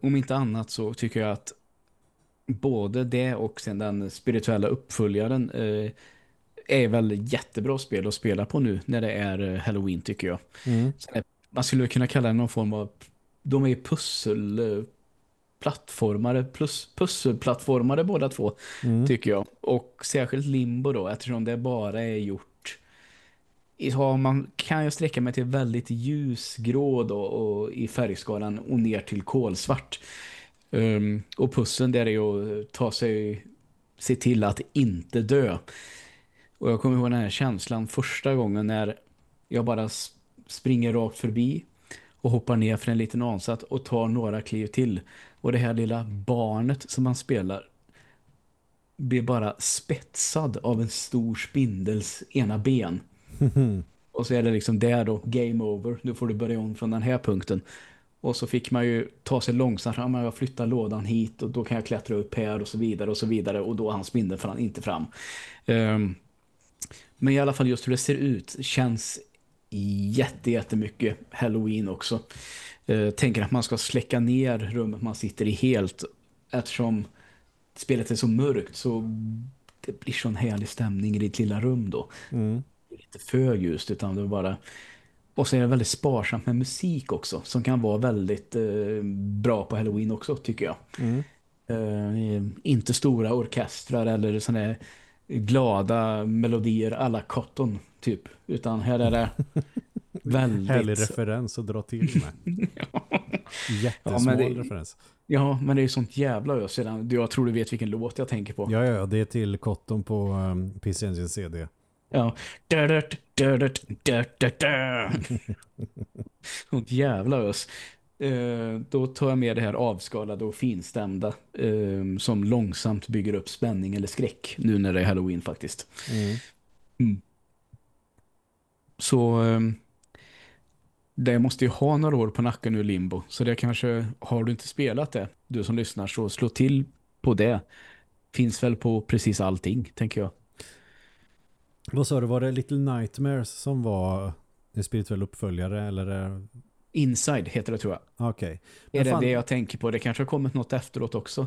om inte annat så tycker jag att både det och sen den spirituella uppföljaren eh, är väl jättebra spel att spela på nu när det är Halloween tycker jag. Mm. Man skulle kunna kalla det någon form av de är pusselplattformare plus pusselplattformare båda två mm. tycker jag. Och särskilt Limbo då eftersom det bara är gjort Ja, man kan ju sträcka mig till väldigt ljusgrå då, och i färgskalan och ner till kolsvart. Um, och pussen där är ju att ta sig se till att inte dö. Och jag kommer ihåg den här känslan första gången när jag bara springer rakt förbi och hoppar ner för en liten ansats och tar några kliv till. Och det här lilla barnet som man spelar blir bara spetsad av en stor spindels ena ben. *laughs* och så är det liksom där då, game over. Nu får du börja om från den här punkten. Och så fick man ju ta sig långsamt. Ja, jag flyttar lådan hit och då kan jag klättra upp här och så vidare och så vidare. Och då är han spindeln fram, inte fram. Um, men i alla fall just hur det ser ut känns jätte, jättemycket Halloween också. Uh, tänker att man ska släcka ner rummet man sitter i helt eftersom spelet är så mörkt så det blir sån härlig stämning i ditt lilla rum då. Mm. Det är inte för ljust utan det är bara och så är det väldigt sparsamt med musik också som kan vara väldigt eh, bra på Halloween också tycker jag. Mm. Eh, inte stora orkestrar eller sådana här glada melodier alla Cotton typ. Utan här är det *laughs* väldigt... Härlig referens att dra till med. *laughs* ja. Jättesmal ja, det... referens. Ja, men det är ju sånt jävla ös sedan. Jag tror du vet vilken låt jag tänker på. Ja, ja, det är till Cotton på um, PC Engine CD. Ja. Dödört, dört, dört, dört. *laughs* Åh, jävla ös. Eh, då tar jag med det här avskalade och finstämda eh, som långsamt bygger upp spänning eller skräck nu när det är Halloween faktiskt. Mm. Mm. Så eh, det måste ju ha några år på nacken nu Limbo. Så det kanske, har du inte spelat det, du som lyssnar, så slå till på det. Finns väl på precis allting, tänker jag. Vad sa du, var det Little Nightmares som var en spirituell uppföljare eller? är- Inside heter det tror jag. Okej. Är Men det fan- det jag tänker på? Det kanske har kommit något efteråt också.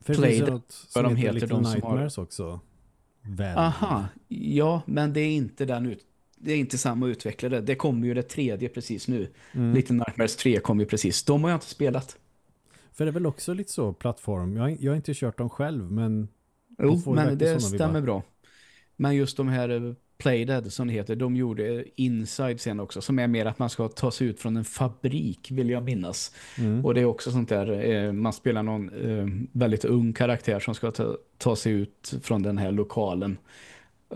För det Play finns något som vad de heter heter, Little de som har- Nightmares också. Väl. Aha, ja, men det är inte den ut det är inte samma utvecklare. Det kommer ju det tredje precis nu. Mm. Little Nightmares 3 kom ju precis. De har jag inte spelat. För det är väl också lite så plattform. Jag, har- jag har inte kört dem själv men Jo, men det stämmer bra. Men just de här eh, Playdead som det heter, de gjorde Inside sen också, som är mer att man ska ta sig ut från en fabrik, vill jag minnas. mm. Och det är också sånt där, eh, man spelar någon eh, väldigt ung karaktär som ska ta, ta sig ut från den här lokalen.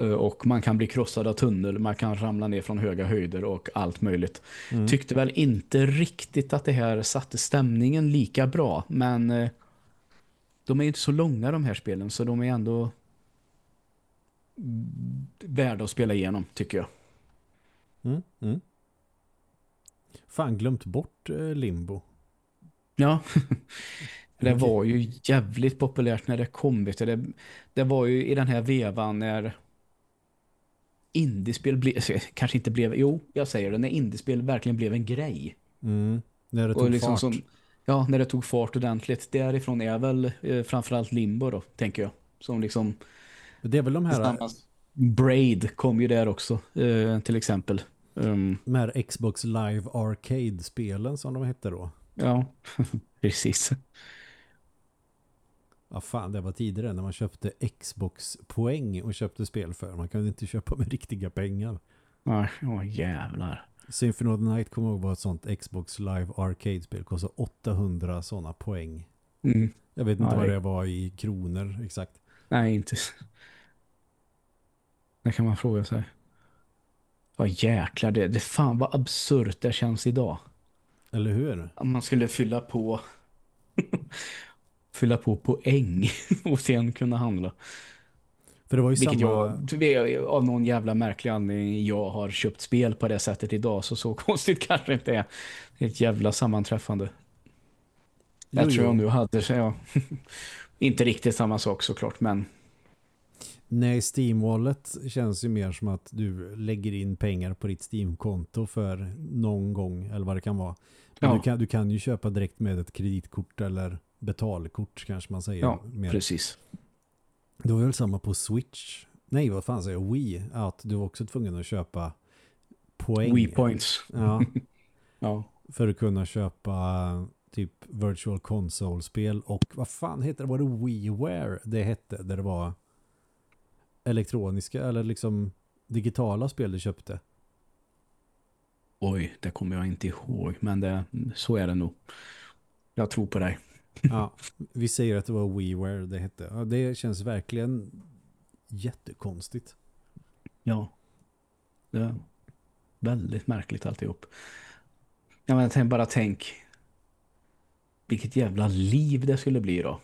Eh, och man kan bli krossad av tunnel, man kan ramla ner från höga höjder och allt möjligt. Mm. Tyckte väl inte riktigt att det här satte stämningen lika bra, men eh, de är ju inte så långa de här spelen, så de är ändå värda att spela igenom, tycker jag. Mm. Mm. Fan glömt bort eh, Limbo. Ja, *laughs* det var ju jävligt populärt när det kom. Det, det var ju i den här vevan när indiespel blev, *laughs* kanske inte blev, jo, jag säger det, när indiespel verkligen blev en grej. Mm. När det tog liksom fart. som, ja, när det tog fart ordentligt. Därifrån är väl eh, framförallt Limbo då, tänker jag. Som liksom, Det är väl de här. Braid kom ju där också, eh, till exempel. Um, de här Xbox Live Arcade-spelen som de hette då. ja, *laughs* precis. Ja fan, det var tidigare när man köpte Xbox-poäng och köpte spel för. Man kunde inte köpa med *laughs* riktiga pengar. Ja, åh, jävlar. Symphony of the Night kommer ihåg var ett sånt Xbox Live Arcade-spel. Kostade 800 sådana poäng. Mm. Jag vet inte Ja, vad det- det var i kronor exakt. Nej, inte. Det kan man fråga sig. Vad jäklar det. Det fan vad absurt det känns idag. Eller hur? Om man skulle fylla på *laughs* fylla på poäng *laughs* och sen kunna handla. För det var ju Vilket samma... jag, av någon jävla märklig anledning jag har köpt spel på det sättet idag så så *laughs* konstigt kanske inte är. Ett jävla sammanträffande. Jag Jo, tror jo. jag nu hade så jag *laughs* inte riktigt samma sak såklart men Nej, Steam-wallet känns ju mer som att du lägger in pengar på ditt Steam-konto för någon gång, eller vad det kan vara. Men Ja. du, kan, du kan ju köpa direkt med ett kreditkort eller betalkort kanske man säger. ja, mer. precis. Det var väl samma på Switch. Nej, vad fan säger jag? Wii. Att du var också tvungen att köpa poäng. Wii points. Ja, *laughs* Ja. för att kunna köpa typ Virtual Console-spel och vad fan heter det? Var det WiiWare det hette? Där det var elektroniska eller liksom digitala spel du köpte. Oj, det kommer jag inte ihåg. Men det, så är det nog. Jag tror på dig. Ja, vi säger att det var WiiWare det hette. Ja, det känns verkligen jättekonstigt. Ja. Det är väldigt märkligt alltihop. Ja, men tänk, bara tänk vilket jävla liv det skulle bli då.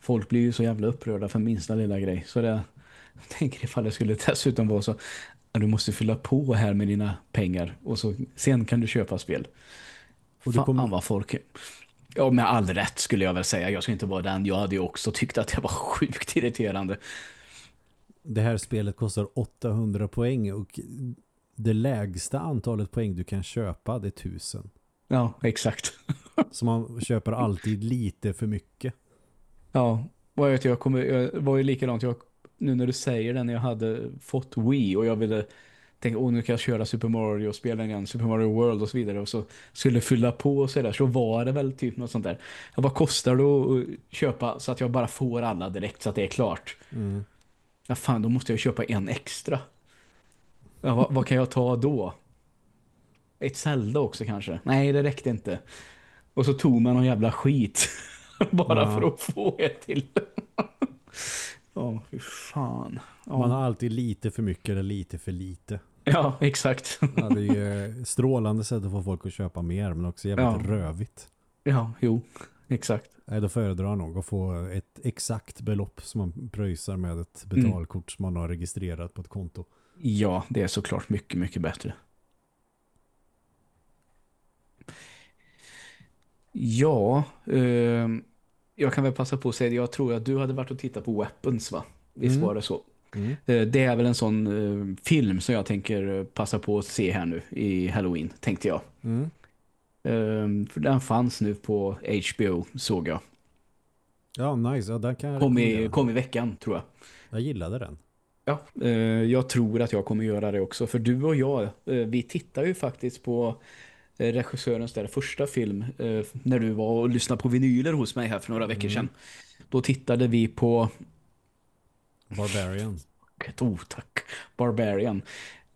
Folk blir ju så jävla upprörda för minsta lilla grej. Så det, jag tänker ifall det skulle dessutom vara så att du måste fylla på här med dina pengar och så sen kan du köpa spel. Och du Fan kommer- vad folk... Ja, med all rätt skulle jag väl säga. Jag ska inte vara den. Jag hade ju också tyckt att det var *laughs* sjukt irriterande. Det här spelet kostar 800 poäng och det lägsta antalet poäng du kan köpa det är 1000. Ja, exakt. *laughs* Så man köper alltid lite för mycket. Ja, vad jag vet jag kommer jag var ju likadant jag nu när du säger det när jag hade fått Wii och jag ville tänka åh nu kan jag köra Super Mario och spela igen Super Mario World och så vidare och så skulle fylla på och så där så var det väl typ något sånt där. Ja, vad kostar det att köpa så att jag bara får alla direkt så att det är klart? Mm. Ja fan, då måste jag köpa en extra. Ja, vad, vad kan jag ta då? Ett Zelda också kanske? Nej, det räckte inte. Och så tog man någon jävla skit. *laughs* Bara Ja. för att få ett till. *laughs* Ja, fy fan. Ja. Man har alltid lite för mycket eller lite för lite. Ja, exakt. Ja, det är ju strålande sätt att få folk att köpa mer men också jävligt Ja. rövigt. Ja, jo, exakt. Nej, då föredrar jag nog att få ett exakt belopp som man pröjsar med ett betalkort som man har registrerat på ett konto. Ja, det är såklart mycket, mycket bättre. Ja, eh, jag kan väl passa på att säga det. Jag tror att du hade varit och tittat på Weapons va? Visst Mm. var det så? Mm. Eh, det är väl en sån eh, film som jag tänker eh, passa på att se här nu i Halloween, tänkte jag. Mm. Eh, för den fanns nu på HBO, såg jag. Ja, nice. Ja, där kan jag Kom i, kom i veckan, tror jag. Jag gillade den. Ja, jag tror att jag kommer göra det också. För du och jag, vi tittar ju faktiskt på regissörens där första film när du var och lyssnade på vinyler hos mig här för några veckor Mm. sedan. Då tittade vi på Barbarian. oh, tack, Barbarian.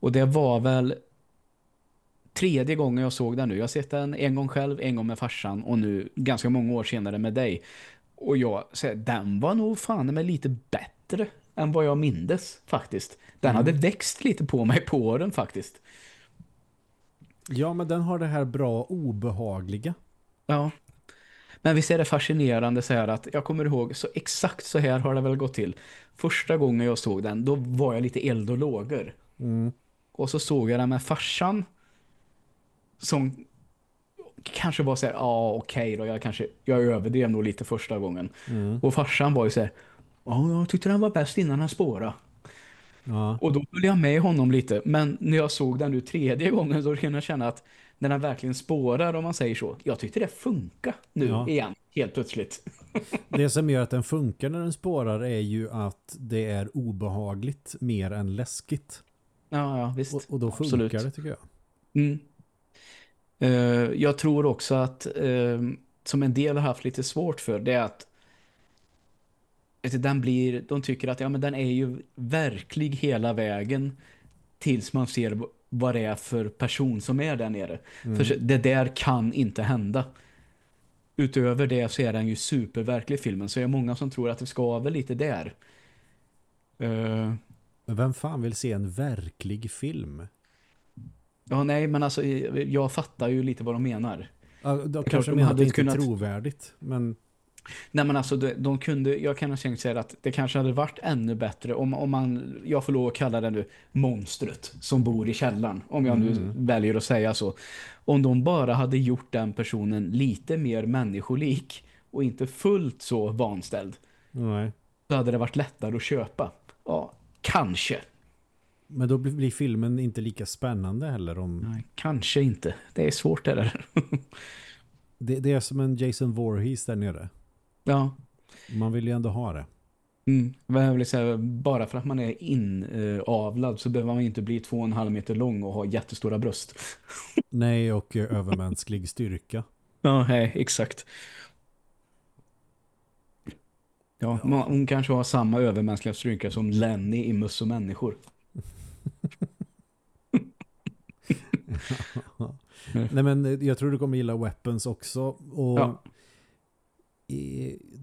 Och det var väl tredje gången jag såg den nu. Jag har sett den en gång själv, en gång med farsan och nu ganska många år senare med dig. Och jag säger, den var nog fan med lite bättre än vad jag mindes faktiskt. Den hade växt lite på mig på åren faktiskt. Ja, men den har det här bra obehagliga. Ja. Men visst är det fascinerande så här att jag kommer ihåg så exakt så här har det väl gått till. Första gången jag såg den, då var jag lite eld och lågor. Mm. Och så såg jag den med farsan som kanske var så här, ja okej då, jag kanske, jag överdrev nog lite första gången. Mm. Och farsan var ju så här, ja jag tyckte den var bäst innan den spårade. Ja. Och då höll jag med honom lite, men när jag såg den nu tredje gången så kunde jag känna att när den verkligen spårar om man säger så, jag tyckte det funkar nu Ja. igen, helt plötsligt. *laughs* Det som gör att den funkar när den spårar är ju att det är obehagligt mer än läskigt. Ja, ja visst. Och, och då funkar Absolut. det tycker jag. Mm. Eh, jag tror också att eh, som en del har haft lite svårt för det är att den blir, de tycker att ja, men den är ju verklig hela vägen tills man ser vad det är för person som är där nere. För det där kan inte hända. Utöver det så är den ju superverklig filmen så är det många som tror att det ska vara lite där. Eh, Men vem fan vill se en verklig film? ja, nej, men alltså jag fattar ju lite vad de menar. Ja, då kanske de hade inte är kunnat- trovärdigt. Men Nej men alltså de, de kunde, jag kan ha tänkt säga att det kanske hade varit ännu bättre om, om man, jag får lov att kalla det nu monstret som bor i källaren, om jag nu Mm. väljer att säga så. Om de bara hade gjort den personen lite mer människolik och inte fullt så vanställd, nej. så hade det varit lättare att köpa. Ja, kanske. Men då blir blir filmen inte lika spännande heller. om Nej, kanske inte. Det är svårt det där. *laughs* det, det är som en Jason Voorhees där nere. Ja. Man vill ju ändå ha det. Mm. Säga, bara för att man är inavlad så behöver man inte bli två och en halv meter lång och ha jättestora bröst. *laughs* Nej, och eh, övermänsklig styrka. Ja, nej, exakt. Ja, ma- hon kanske har samma övermänskliga styrka som Lenny i Möss och människor. *laughs* Nej, men eh, jag tror du kommer gilla Weapons också. Och Ja.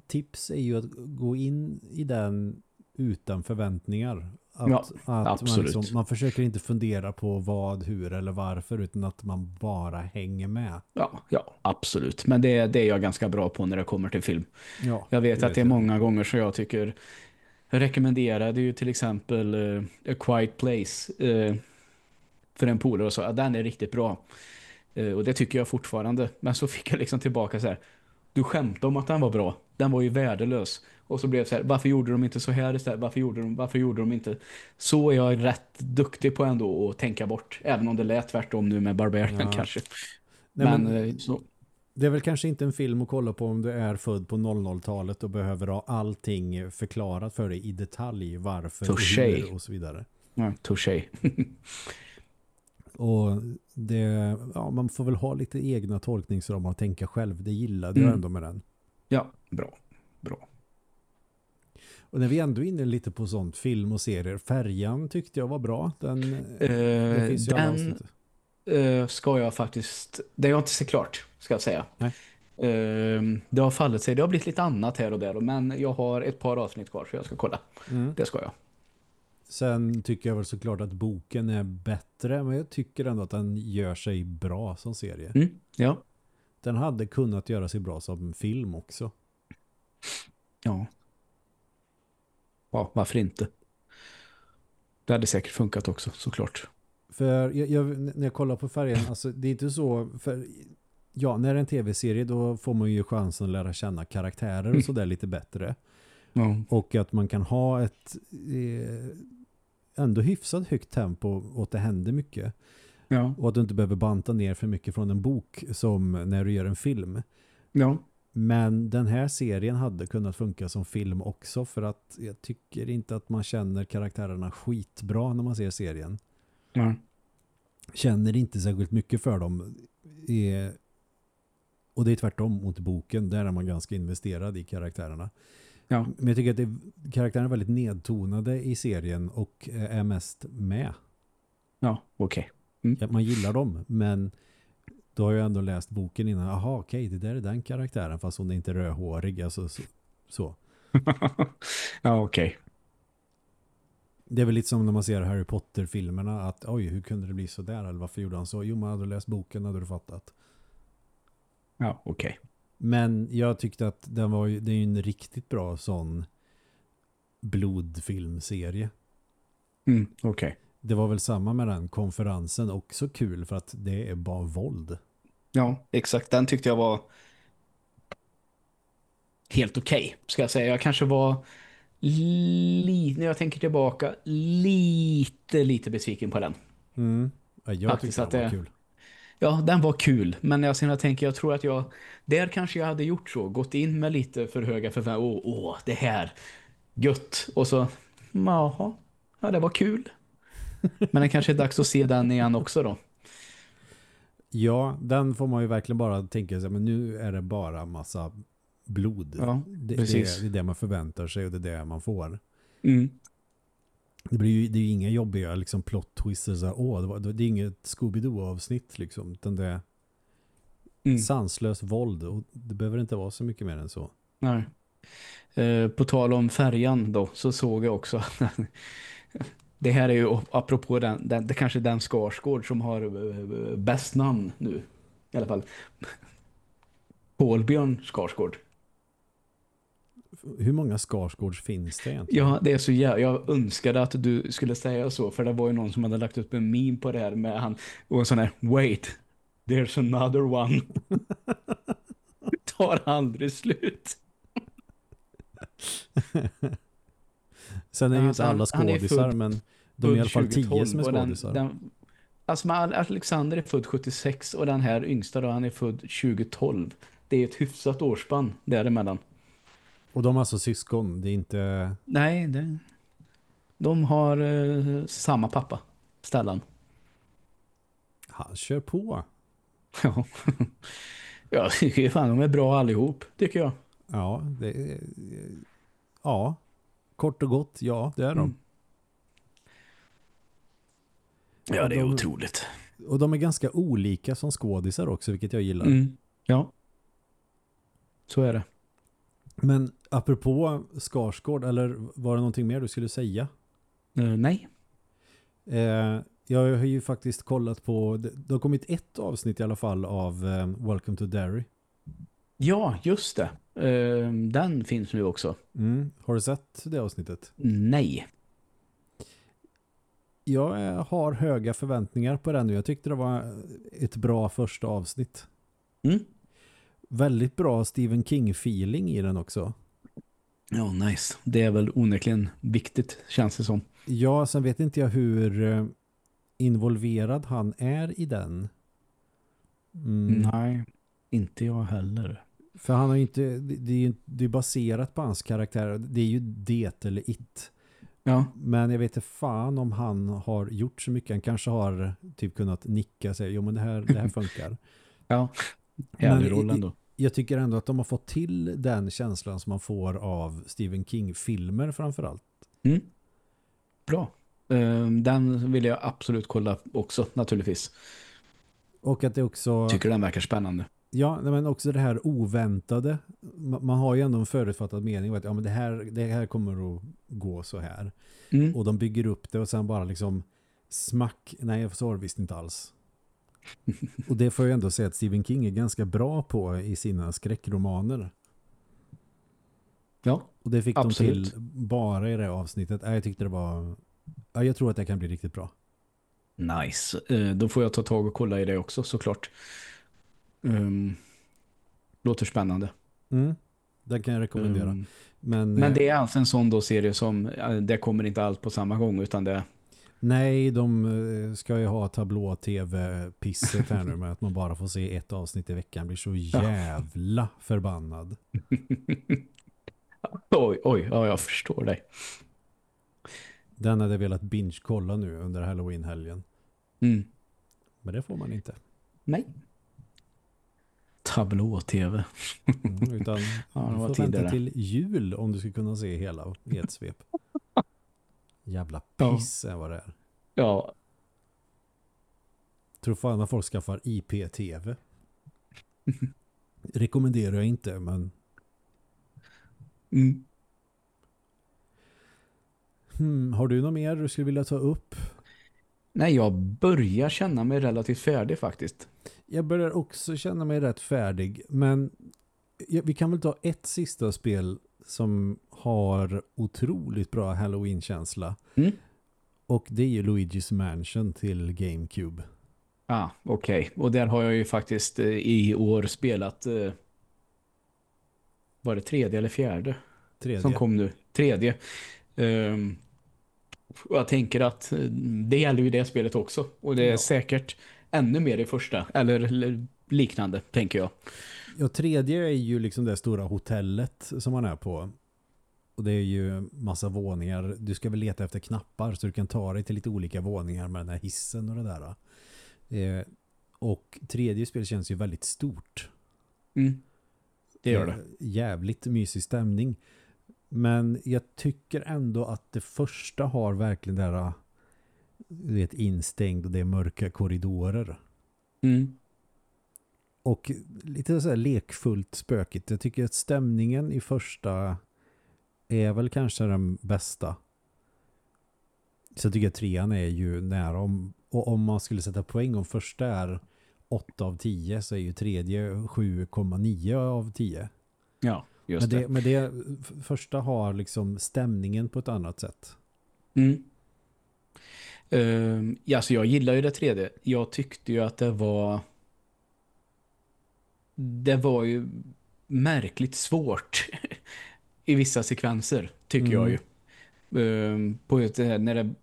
Tips är ju att gå in i den utan förväntningar. Att, Ja, att man, liksom, man försöker inte fundera på vad, hur eller varför utan att man bara hänger med. Ja, ja, absolut. Men det, det är jag ganska bra på när det kommer till film. Ja, Jag vet det att det är många gånger så jag tycker jag rekommenderade ju till exempel eh, A Quiet Place eh, för en polare och så. Ja, den är riktigt bra. Eh, och det tycker jag fortfarande. Men så fick jag liksom tillbaka så här. Du skämtade om att den var bra. Den var ju värdelös. Och så blev det så här, varför gjorde de inte så här istället? Varför gjorde de, varför gjorde de inte? Så är jag rätt duktig på ändå att tänka bort. Även om det lät tvärtom nu med Barbarian Ja. kanske. Nej, men men, eh, så, det är väl kanske inte en film att kolla på om du är född på 00-talet och behöver ha allting förklarat för dig i detalj varför och Touché. och så vidare. ja, touché. *laughs* Och det, ja, man får väl ha lite egna tolkningsramar och tänka själv. Det gillade jag Mm. ändå med den. Ja, bra. Bra. Och när vi ändå är inne lite på sånt, film och serier, Färjan tyckte jag var bra. Den, det finns ju alla den eh, ska jag faktiskt... Det har jag inte sett klart, ska jag säga. Nej. Ehm, det har fallit sig. Det har blivit lite annat här och där. Men jag har ett par avsnitt kvar så jag ska kolla. Mm. Det ska jag. Sen tycker jag väl såklart att boken är bättre men jag tycker ändå att den gör sig bra som serie. Mm. Ja. Den hade kunnat göra sig bra som film också. Ja. Ja, varför inte? Det hade säkert funkat också, såklart. För jag, jag, när jag kollar på färgen, *clears throat* alltså det är inte så, för ja, när det är en tv-serie då får man ju chansen att lära känna karaktärer och sådär lite bättre. Ja. Och att man kan ha ett eh, ändå hyfsat högt tempo och att det händer mycket. Ja. Och att du inte behöver banta ner för mycket från en bok som när du gör en film. Ja. Men den här serien hade kunnat funka som film också för att jag tycker inte att man känner karaktärerna skitbra när man ser serien. Ja. Känner inte särskilt mycket för dem. Och det är tvärtom mot boken. Där är man ganska investerad i karaktärerna. Ja. Men jag tycker att det, karaktärerna är väldigt nedtonade i serien och är mest med. Ja, okej. Ja, man gillar dem, men då har jag ändå läst boken innan. Jaha, okej, det där är den karaktären fast hon är inte rödhårig. Alltså, så. så. *laughs* ja, okej. Det är väl lite som när man ser Harry Potter-filmerna att oj, hur kunde det bli så där? Eller varför gjorde han så? Jo, man hade läst boken hade du fattat. Ja, okej. Men jag tyckte att den var ju, det är ju en riktigt bra sån blodfilmserie. Mm, okej. Det var väl samma med den konferensen också kul för att det är bara våld. Ja, exakt. Den tyckte jag var helt okej, ska jag säga. Jag kanske var lite, när jag tänker tillbaka, lite, lite besviken på den. Mm. Ja, jag Faktiskt tyckte det var det- kul. Ja, den var kul. Men jag sen jag tänker, jag tror att jag där kanske jag hade gjort så. Gått in med lite för höga förväntningar. Åh, åh, det här. Gött. Och så, jaha. Ja, det var kul. *laughs* Men det kanske är dags att se den igen också då. Ja, den får man ju verkligen bara tänka sig, men nu är det bara massa blod. Ja, det, det är det man förväntar sig och det är det man får. Mm. Det blir ju, det är ju inga jobbiga liksom plot twists så här, åh, det, var, det är inget Scooby-Doo-avsnitt liksom, utan det är Mm. sanslöst våld och det behöver inte vara så mycket mer än så. Nej. Eh, på tal om färjan då, så såg jag också *laughs* det här är ju apropå den, den det kanske är den Skarsgård som har eh, bäst namn nu. I alla fall. *laughs* Kolbjörn Skarsgård. Hur många Skarsgårds finns det egentligen? Ja, det är så jävla... Jag önskade att du skulle säga så, för det var ju någon som hade lagt upp en meme på det här med han och en sån här, wait, there's another one. *laughs* Tar aldrig slut. Sen är ju Alltså, inte han- alla skådisar, men de är i alla fall tio 2012 som är och den- skådisar. Den, alltså Alexander är född 76 och den här yngsta då, han är född 2012. Det är ett hyfsat årsspann däremellan. Och de är alltså syskon, det är inte... Nej, det, de har eh, samma pappa, Stellan. Han kör på. *laughs* Ja. Tycker fan de är bra allihop, tycker jag. Ja, det. Ja, kort och gott, ja, det är de. Mm. Ja, det är De- otroligt. Och de är ganska olika som skådisar också, vilket jag gillar. Mm. Ja. Så är det. Men apropå Skarsgård, eller var det någonting mer du skulle säga? Eh, nej. Eh, jag har ju faktiskt kollat på, det, det har kommit ett avsnitt i alla fall av eh, Welcome to Derry. Ja, just det. Eh, den finns nu också. Mm. Har du sett det avsnittet? Nej. Jag eh, har höga förväntningar på den nu. Jag tyckte det var ett bra första avsnitt. Mm. Väldigt bra Stephen King-feeling i den också. Ja, nice. Det är väl onekligen viktigt, känns det som. Ja, sen vet inte jag hur eh, involverad han är i den. Mm. Nej, inte jag heller. För han har ju inte, det, är ju det är baserat på hans karaktär. Det är ju det eller it. Ja, Men jag vet inte fan om han har gjort så mycket. Han kanske har typ kunnat nicka och säga, jo men det här, det här *laughs* funkar. ja. Men roll ändå. Jag tycker ändå att de har fått till den känslan som man får av Stephen King-filmer framförallt. Mm. Bra. Eh, Den vill jag absolut kolla också, naturligtvis. Och att det också... Tycker den verkar spännande. Ja, men också det här oväntade. Man har ju ändå en förutfattad mening att ja, men det, här, det här kommer att gå så här. Mm. Och de bygger upp det och sen bara liksom smack. Nej, har det visst inte alls. *laughs* och det får jag ändå säga att Stephen King är ganska bra på i sina skräckromaner. Ja, Och det fick absolut. de till bara i det avsnittet. Jag tyckte det var... Ja, jag tror att det kan bli riktigt bra. Nice. Eh, då får jag ta tag och kolla i det också såklart. Um, låter spännande. Mm, den kan jag rekommendera. Um, men, men det är eh, alltså en sån då serie som det kommer inte allt på samma gång utan det... Nej, de eh, ska ju ha tablå-tv-pisset här nu med att man bara får se ett avsnitt i veckan. blir så jävla förbannad. *laughs* oj, oj, ja jag förstår dig. Den hade velat binge-kolla nu under Halloween-helgen. Mm. Men det får man inte. Nej tablå-tv. Mm, utan *laughs* ja, du får vänta till jul om du ska kunna se hela i ett svep. Jävla piss ja. är vad det är. Ja. Tror fan att folk skaffar IP-tv. Rekommenderar jag inte, men... Mm. Hmm, har du något mer du skulle vilja ta upp? Nej, jag börjar känna mig relativt färdig faktiskt. Jag börjar också känna mig rätt färdig. Men vi kan väl ta ett sista spel som har otroligt bra Halloween-känsla. Mm. Och det är ju Luigi's Mansion till GameCube. Ah, okej. Okay. Och där har jag ju faktiskt eh, i år spelat eh, var det tredje eller fjärde? Tredje. Som kom nu. Tredje. Um, och jag tänker att eh, det gäller ju det spelet också. Och det är ja. säkert ännu mer i första. Eller liknande, tänker jag. Ja, tredje är ju liksom det stora hotellet som man är på. Och det är ju massa våningar. Du ska väl leta efter knappar så du kan ta dig till lite olika våningar med den här hissen och det där. Eh, och tredje spel känns ju väldigt stort. Mm. Det gör det. Eh, jävligt mysig stämning. Men jag tycker ändå att det första har verkligen det här du vet, instängd och det är mörka korridorer. Mm. Och lite så här lekfullt spökigt. Jag tycker att stämningen i första är väl kanske den bästa. Så jag tycker att trean är ju nära. Om, och om man skulle sätta poäng om första är 8 av 10 så är ju tredje 7,9 av 10. Ja, just men det. Men det första har liksom stämningen på ett annat sätt. Mm. Uh, ja, så jag gillar ju det tredje. Jag tyckte ju att det var det var ju märkligt svårt *laughs* i vissa sekvenser, tycker mm. jag ju. Uh, på ett, när det är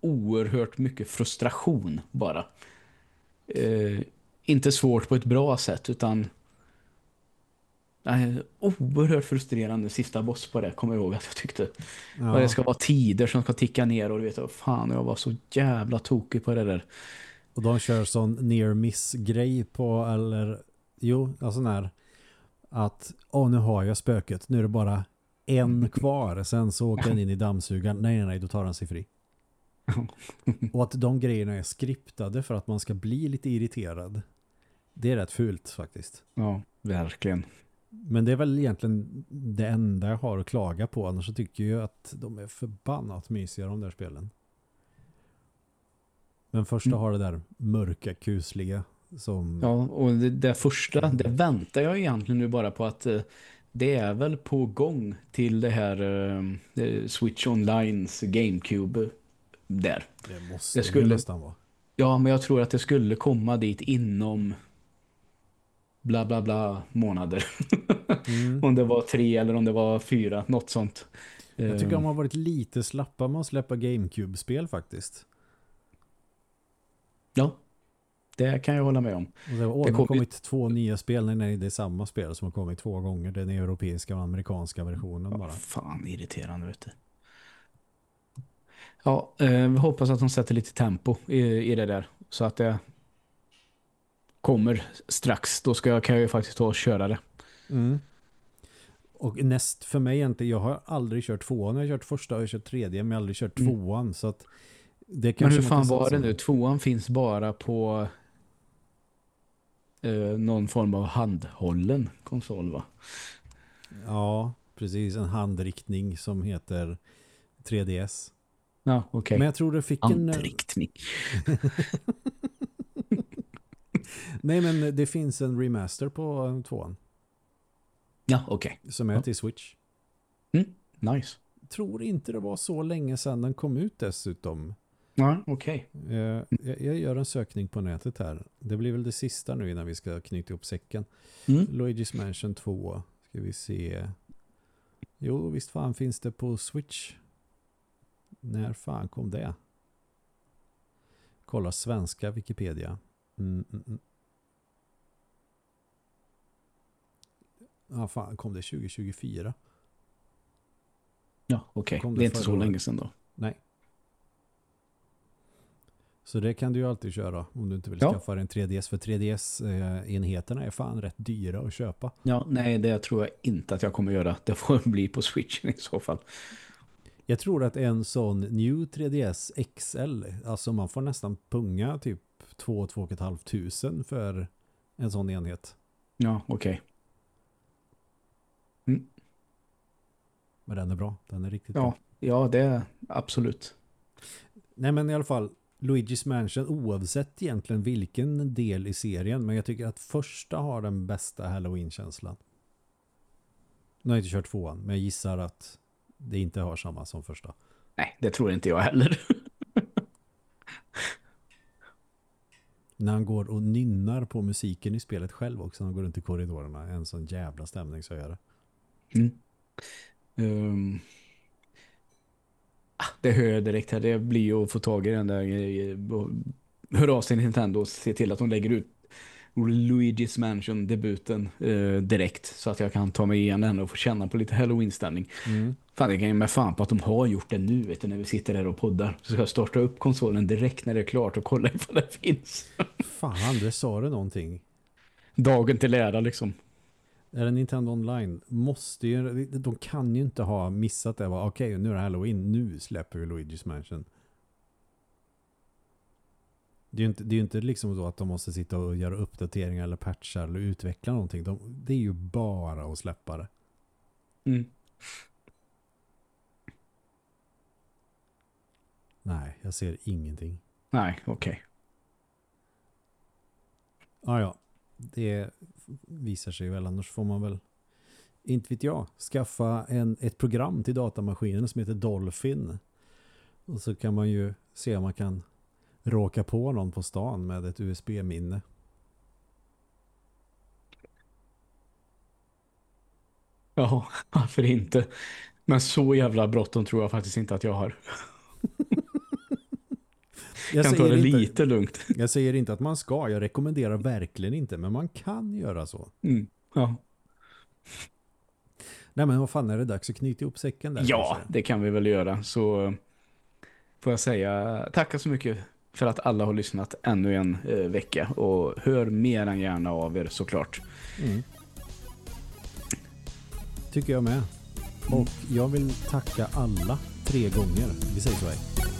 oerhört mycket frustration bara. Uh, inte svårt på ett bra sätt, utan oerhört frustrerande sista boss på det, kommer jag ihåg att jag tyckte. Ja. Och det ska vara tider som ska ticka ner och du vet, fan jag var så jävla tokig på det där. Och de kör sån near miss grej på, eller jo, alltså när att, åh nu har jag spöket, nu är det bara en *laughs* kvar, sen så åker den in i dammsugaren, nej nej nej, då tar han sig fri. *laughs* och att de grejerna är skriptade för att man ska bli lite irriterad. Det är rätt fult faktiskt. Ja, verkligen. Men det är väl egentligen det enda jag har att klaga på. Annars så tycker jag att de är förbannat mysiga de där spelen. Men första mm. har det där mörka, kusliga som... Ja, och det, det första, det väntar jag egentligen nu bara på att eh, det är väl på gång till det här eh, Switch Onlines Gamecube där. Det måste det skulle nästan vara. Ja, men jag tror att det skulle komma dit inom bla bla bla månader. Mm. *laughs* om det var tre eller om det var fyra, något sånt. Jag tycker de har varit lite slappa med att släppa Gamecube-spel faktiskt. Ja, det kan jag hålla med om. Och det, åh, det har kommit två nya spel. Nej, det är samma spel som har kommit två gånger. Den europeiska och amerikanska versionen bara. Fan, irriterande vet du. Ja, eh, vi hoppas att de sätter lite tempo i, i det där. Så att det kommer strax. Då ska jag, kan jag ju faktiskt ta och köra det. Mm. Och näst för mig egentligen, jag har aldrig kört tvåan. Jag har kört första och jag har kört tredje, men jag har aldrig kört mm. tvåan. Så att det men hur fan var det nu? Tvåan finns bara på eh, någon form av handhållen konsol va? Ja, precis. En handriktning som heter 3DS. Ja, okej. Men jag tror det fick en... Handriktning. *laughs* Nej, men det finns en remaster på tvåan. Ja, okej. Som är till Switch. Nice. Tror inte det var så länge sedan den kom ut dessutom. Ja, okej. Eh, Jag jag gör en sökning på nätet här. Det blir väl det sista nu innan vi ska knyta ihop säcken. Mm. Luigi's Mansion 2. Ska vi se. Jo, visst fan finns det på Switch. När fan kom det? Kolla svenska Wikipedia. Mm, mm, mm. Ja, fan kom det 2024? Ja, okej. Kom Det det är inte så länge sedan då. Nej. Så det kan du ju alltid köra om du inte vill Ja. skaffa en 3DS. För 3DS-enheterna är fan rätt dyra att köpa. Ja, nej, det tror jag inte att jag kommer göra. Det får bli på Switchen i så fall. Jag tror att en sån New 3DS XL, alltså man får nästan punga typ 2-2,5 tusen för en sån enhet. Ja, okej. Men den är bra, den är riktigt Ja, bra. ja, det är absolut. Nej men i alla fall, Luigi's Mansion oavsett egentligen vilken del i serien, men jag tycker att första har den bästa Halloween-känslan. Nu har jag inte kört tvåan, men jag gissar att det inte har samma som första. Nej, det tror inte jag heller. *laughs* När han går och nynnar på musiken i spelet själv också, när han går runt i korridorerna, en sån jävla stämning så gör det. Mm. Ehm. Det hör jag direkt här. Det blir ju att få tag i den där eh, höra av sig Nintendo och se till att de lägger ut Luigi's Mansion-debuten eh, direkt så att jag kan ta mig igen den och få känna på lite Halloween-stämning. Mm. Fan, det kan ju med fan på att de har gjort det nu vet du, när vi sitter där och poddar. Så ska jag starta upp konsolen direkt när det är klart och kolla ifall det finns. Fan, det sa du någonting. Dagen till ära liksom. Är det Nintendo Online? Måste ju, de kan ju inte ha missat det. Okej, nu är det Halloween. Nu släpper vi Luigi's Mansion. Det är ju inte, det är inte liksom så att de måste sitta och göra uppdateringar eller patchar eller utveckla någonting. De, det är ju bara att släppa det. Mm. Nej, jag ser ingenting. Nej, okej. Ah, ja, det visar sig väl. Annars får man väl, inte vet jag, skaffa en, ett program till datamaskinen som heter Dolphin. Och så kan man ju se om man kan råka på någon på stan med ett USB-minne. Ja, *laughs* varför inte? Men så jävla bråttom tror jag faktiskt inte att jag har. Jag kan ta säger, det inte, lite lugnt. *laughs* jag säger inte att man ska, jag rekommenderar verkligen inte, men man kan göra så. Mm. Ja. Nej men vad fan är det dags att knyta ihop säcken där? ja, kanske? det kan vi väl göra. Så får jag säga tacka så mycket för att alla har lyssnat ännu en eh, vecka. Och hör mer än gärna av er såklart. Mm. Tycker jag med. Och jag vill tacka alla tre gånger. Vi säger så här.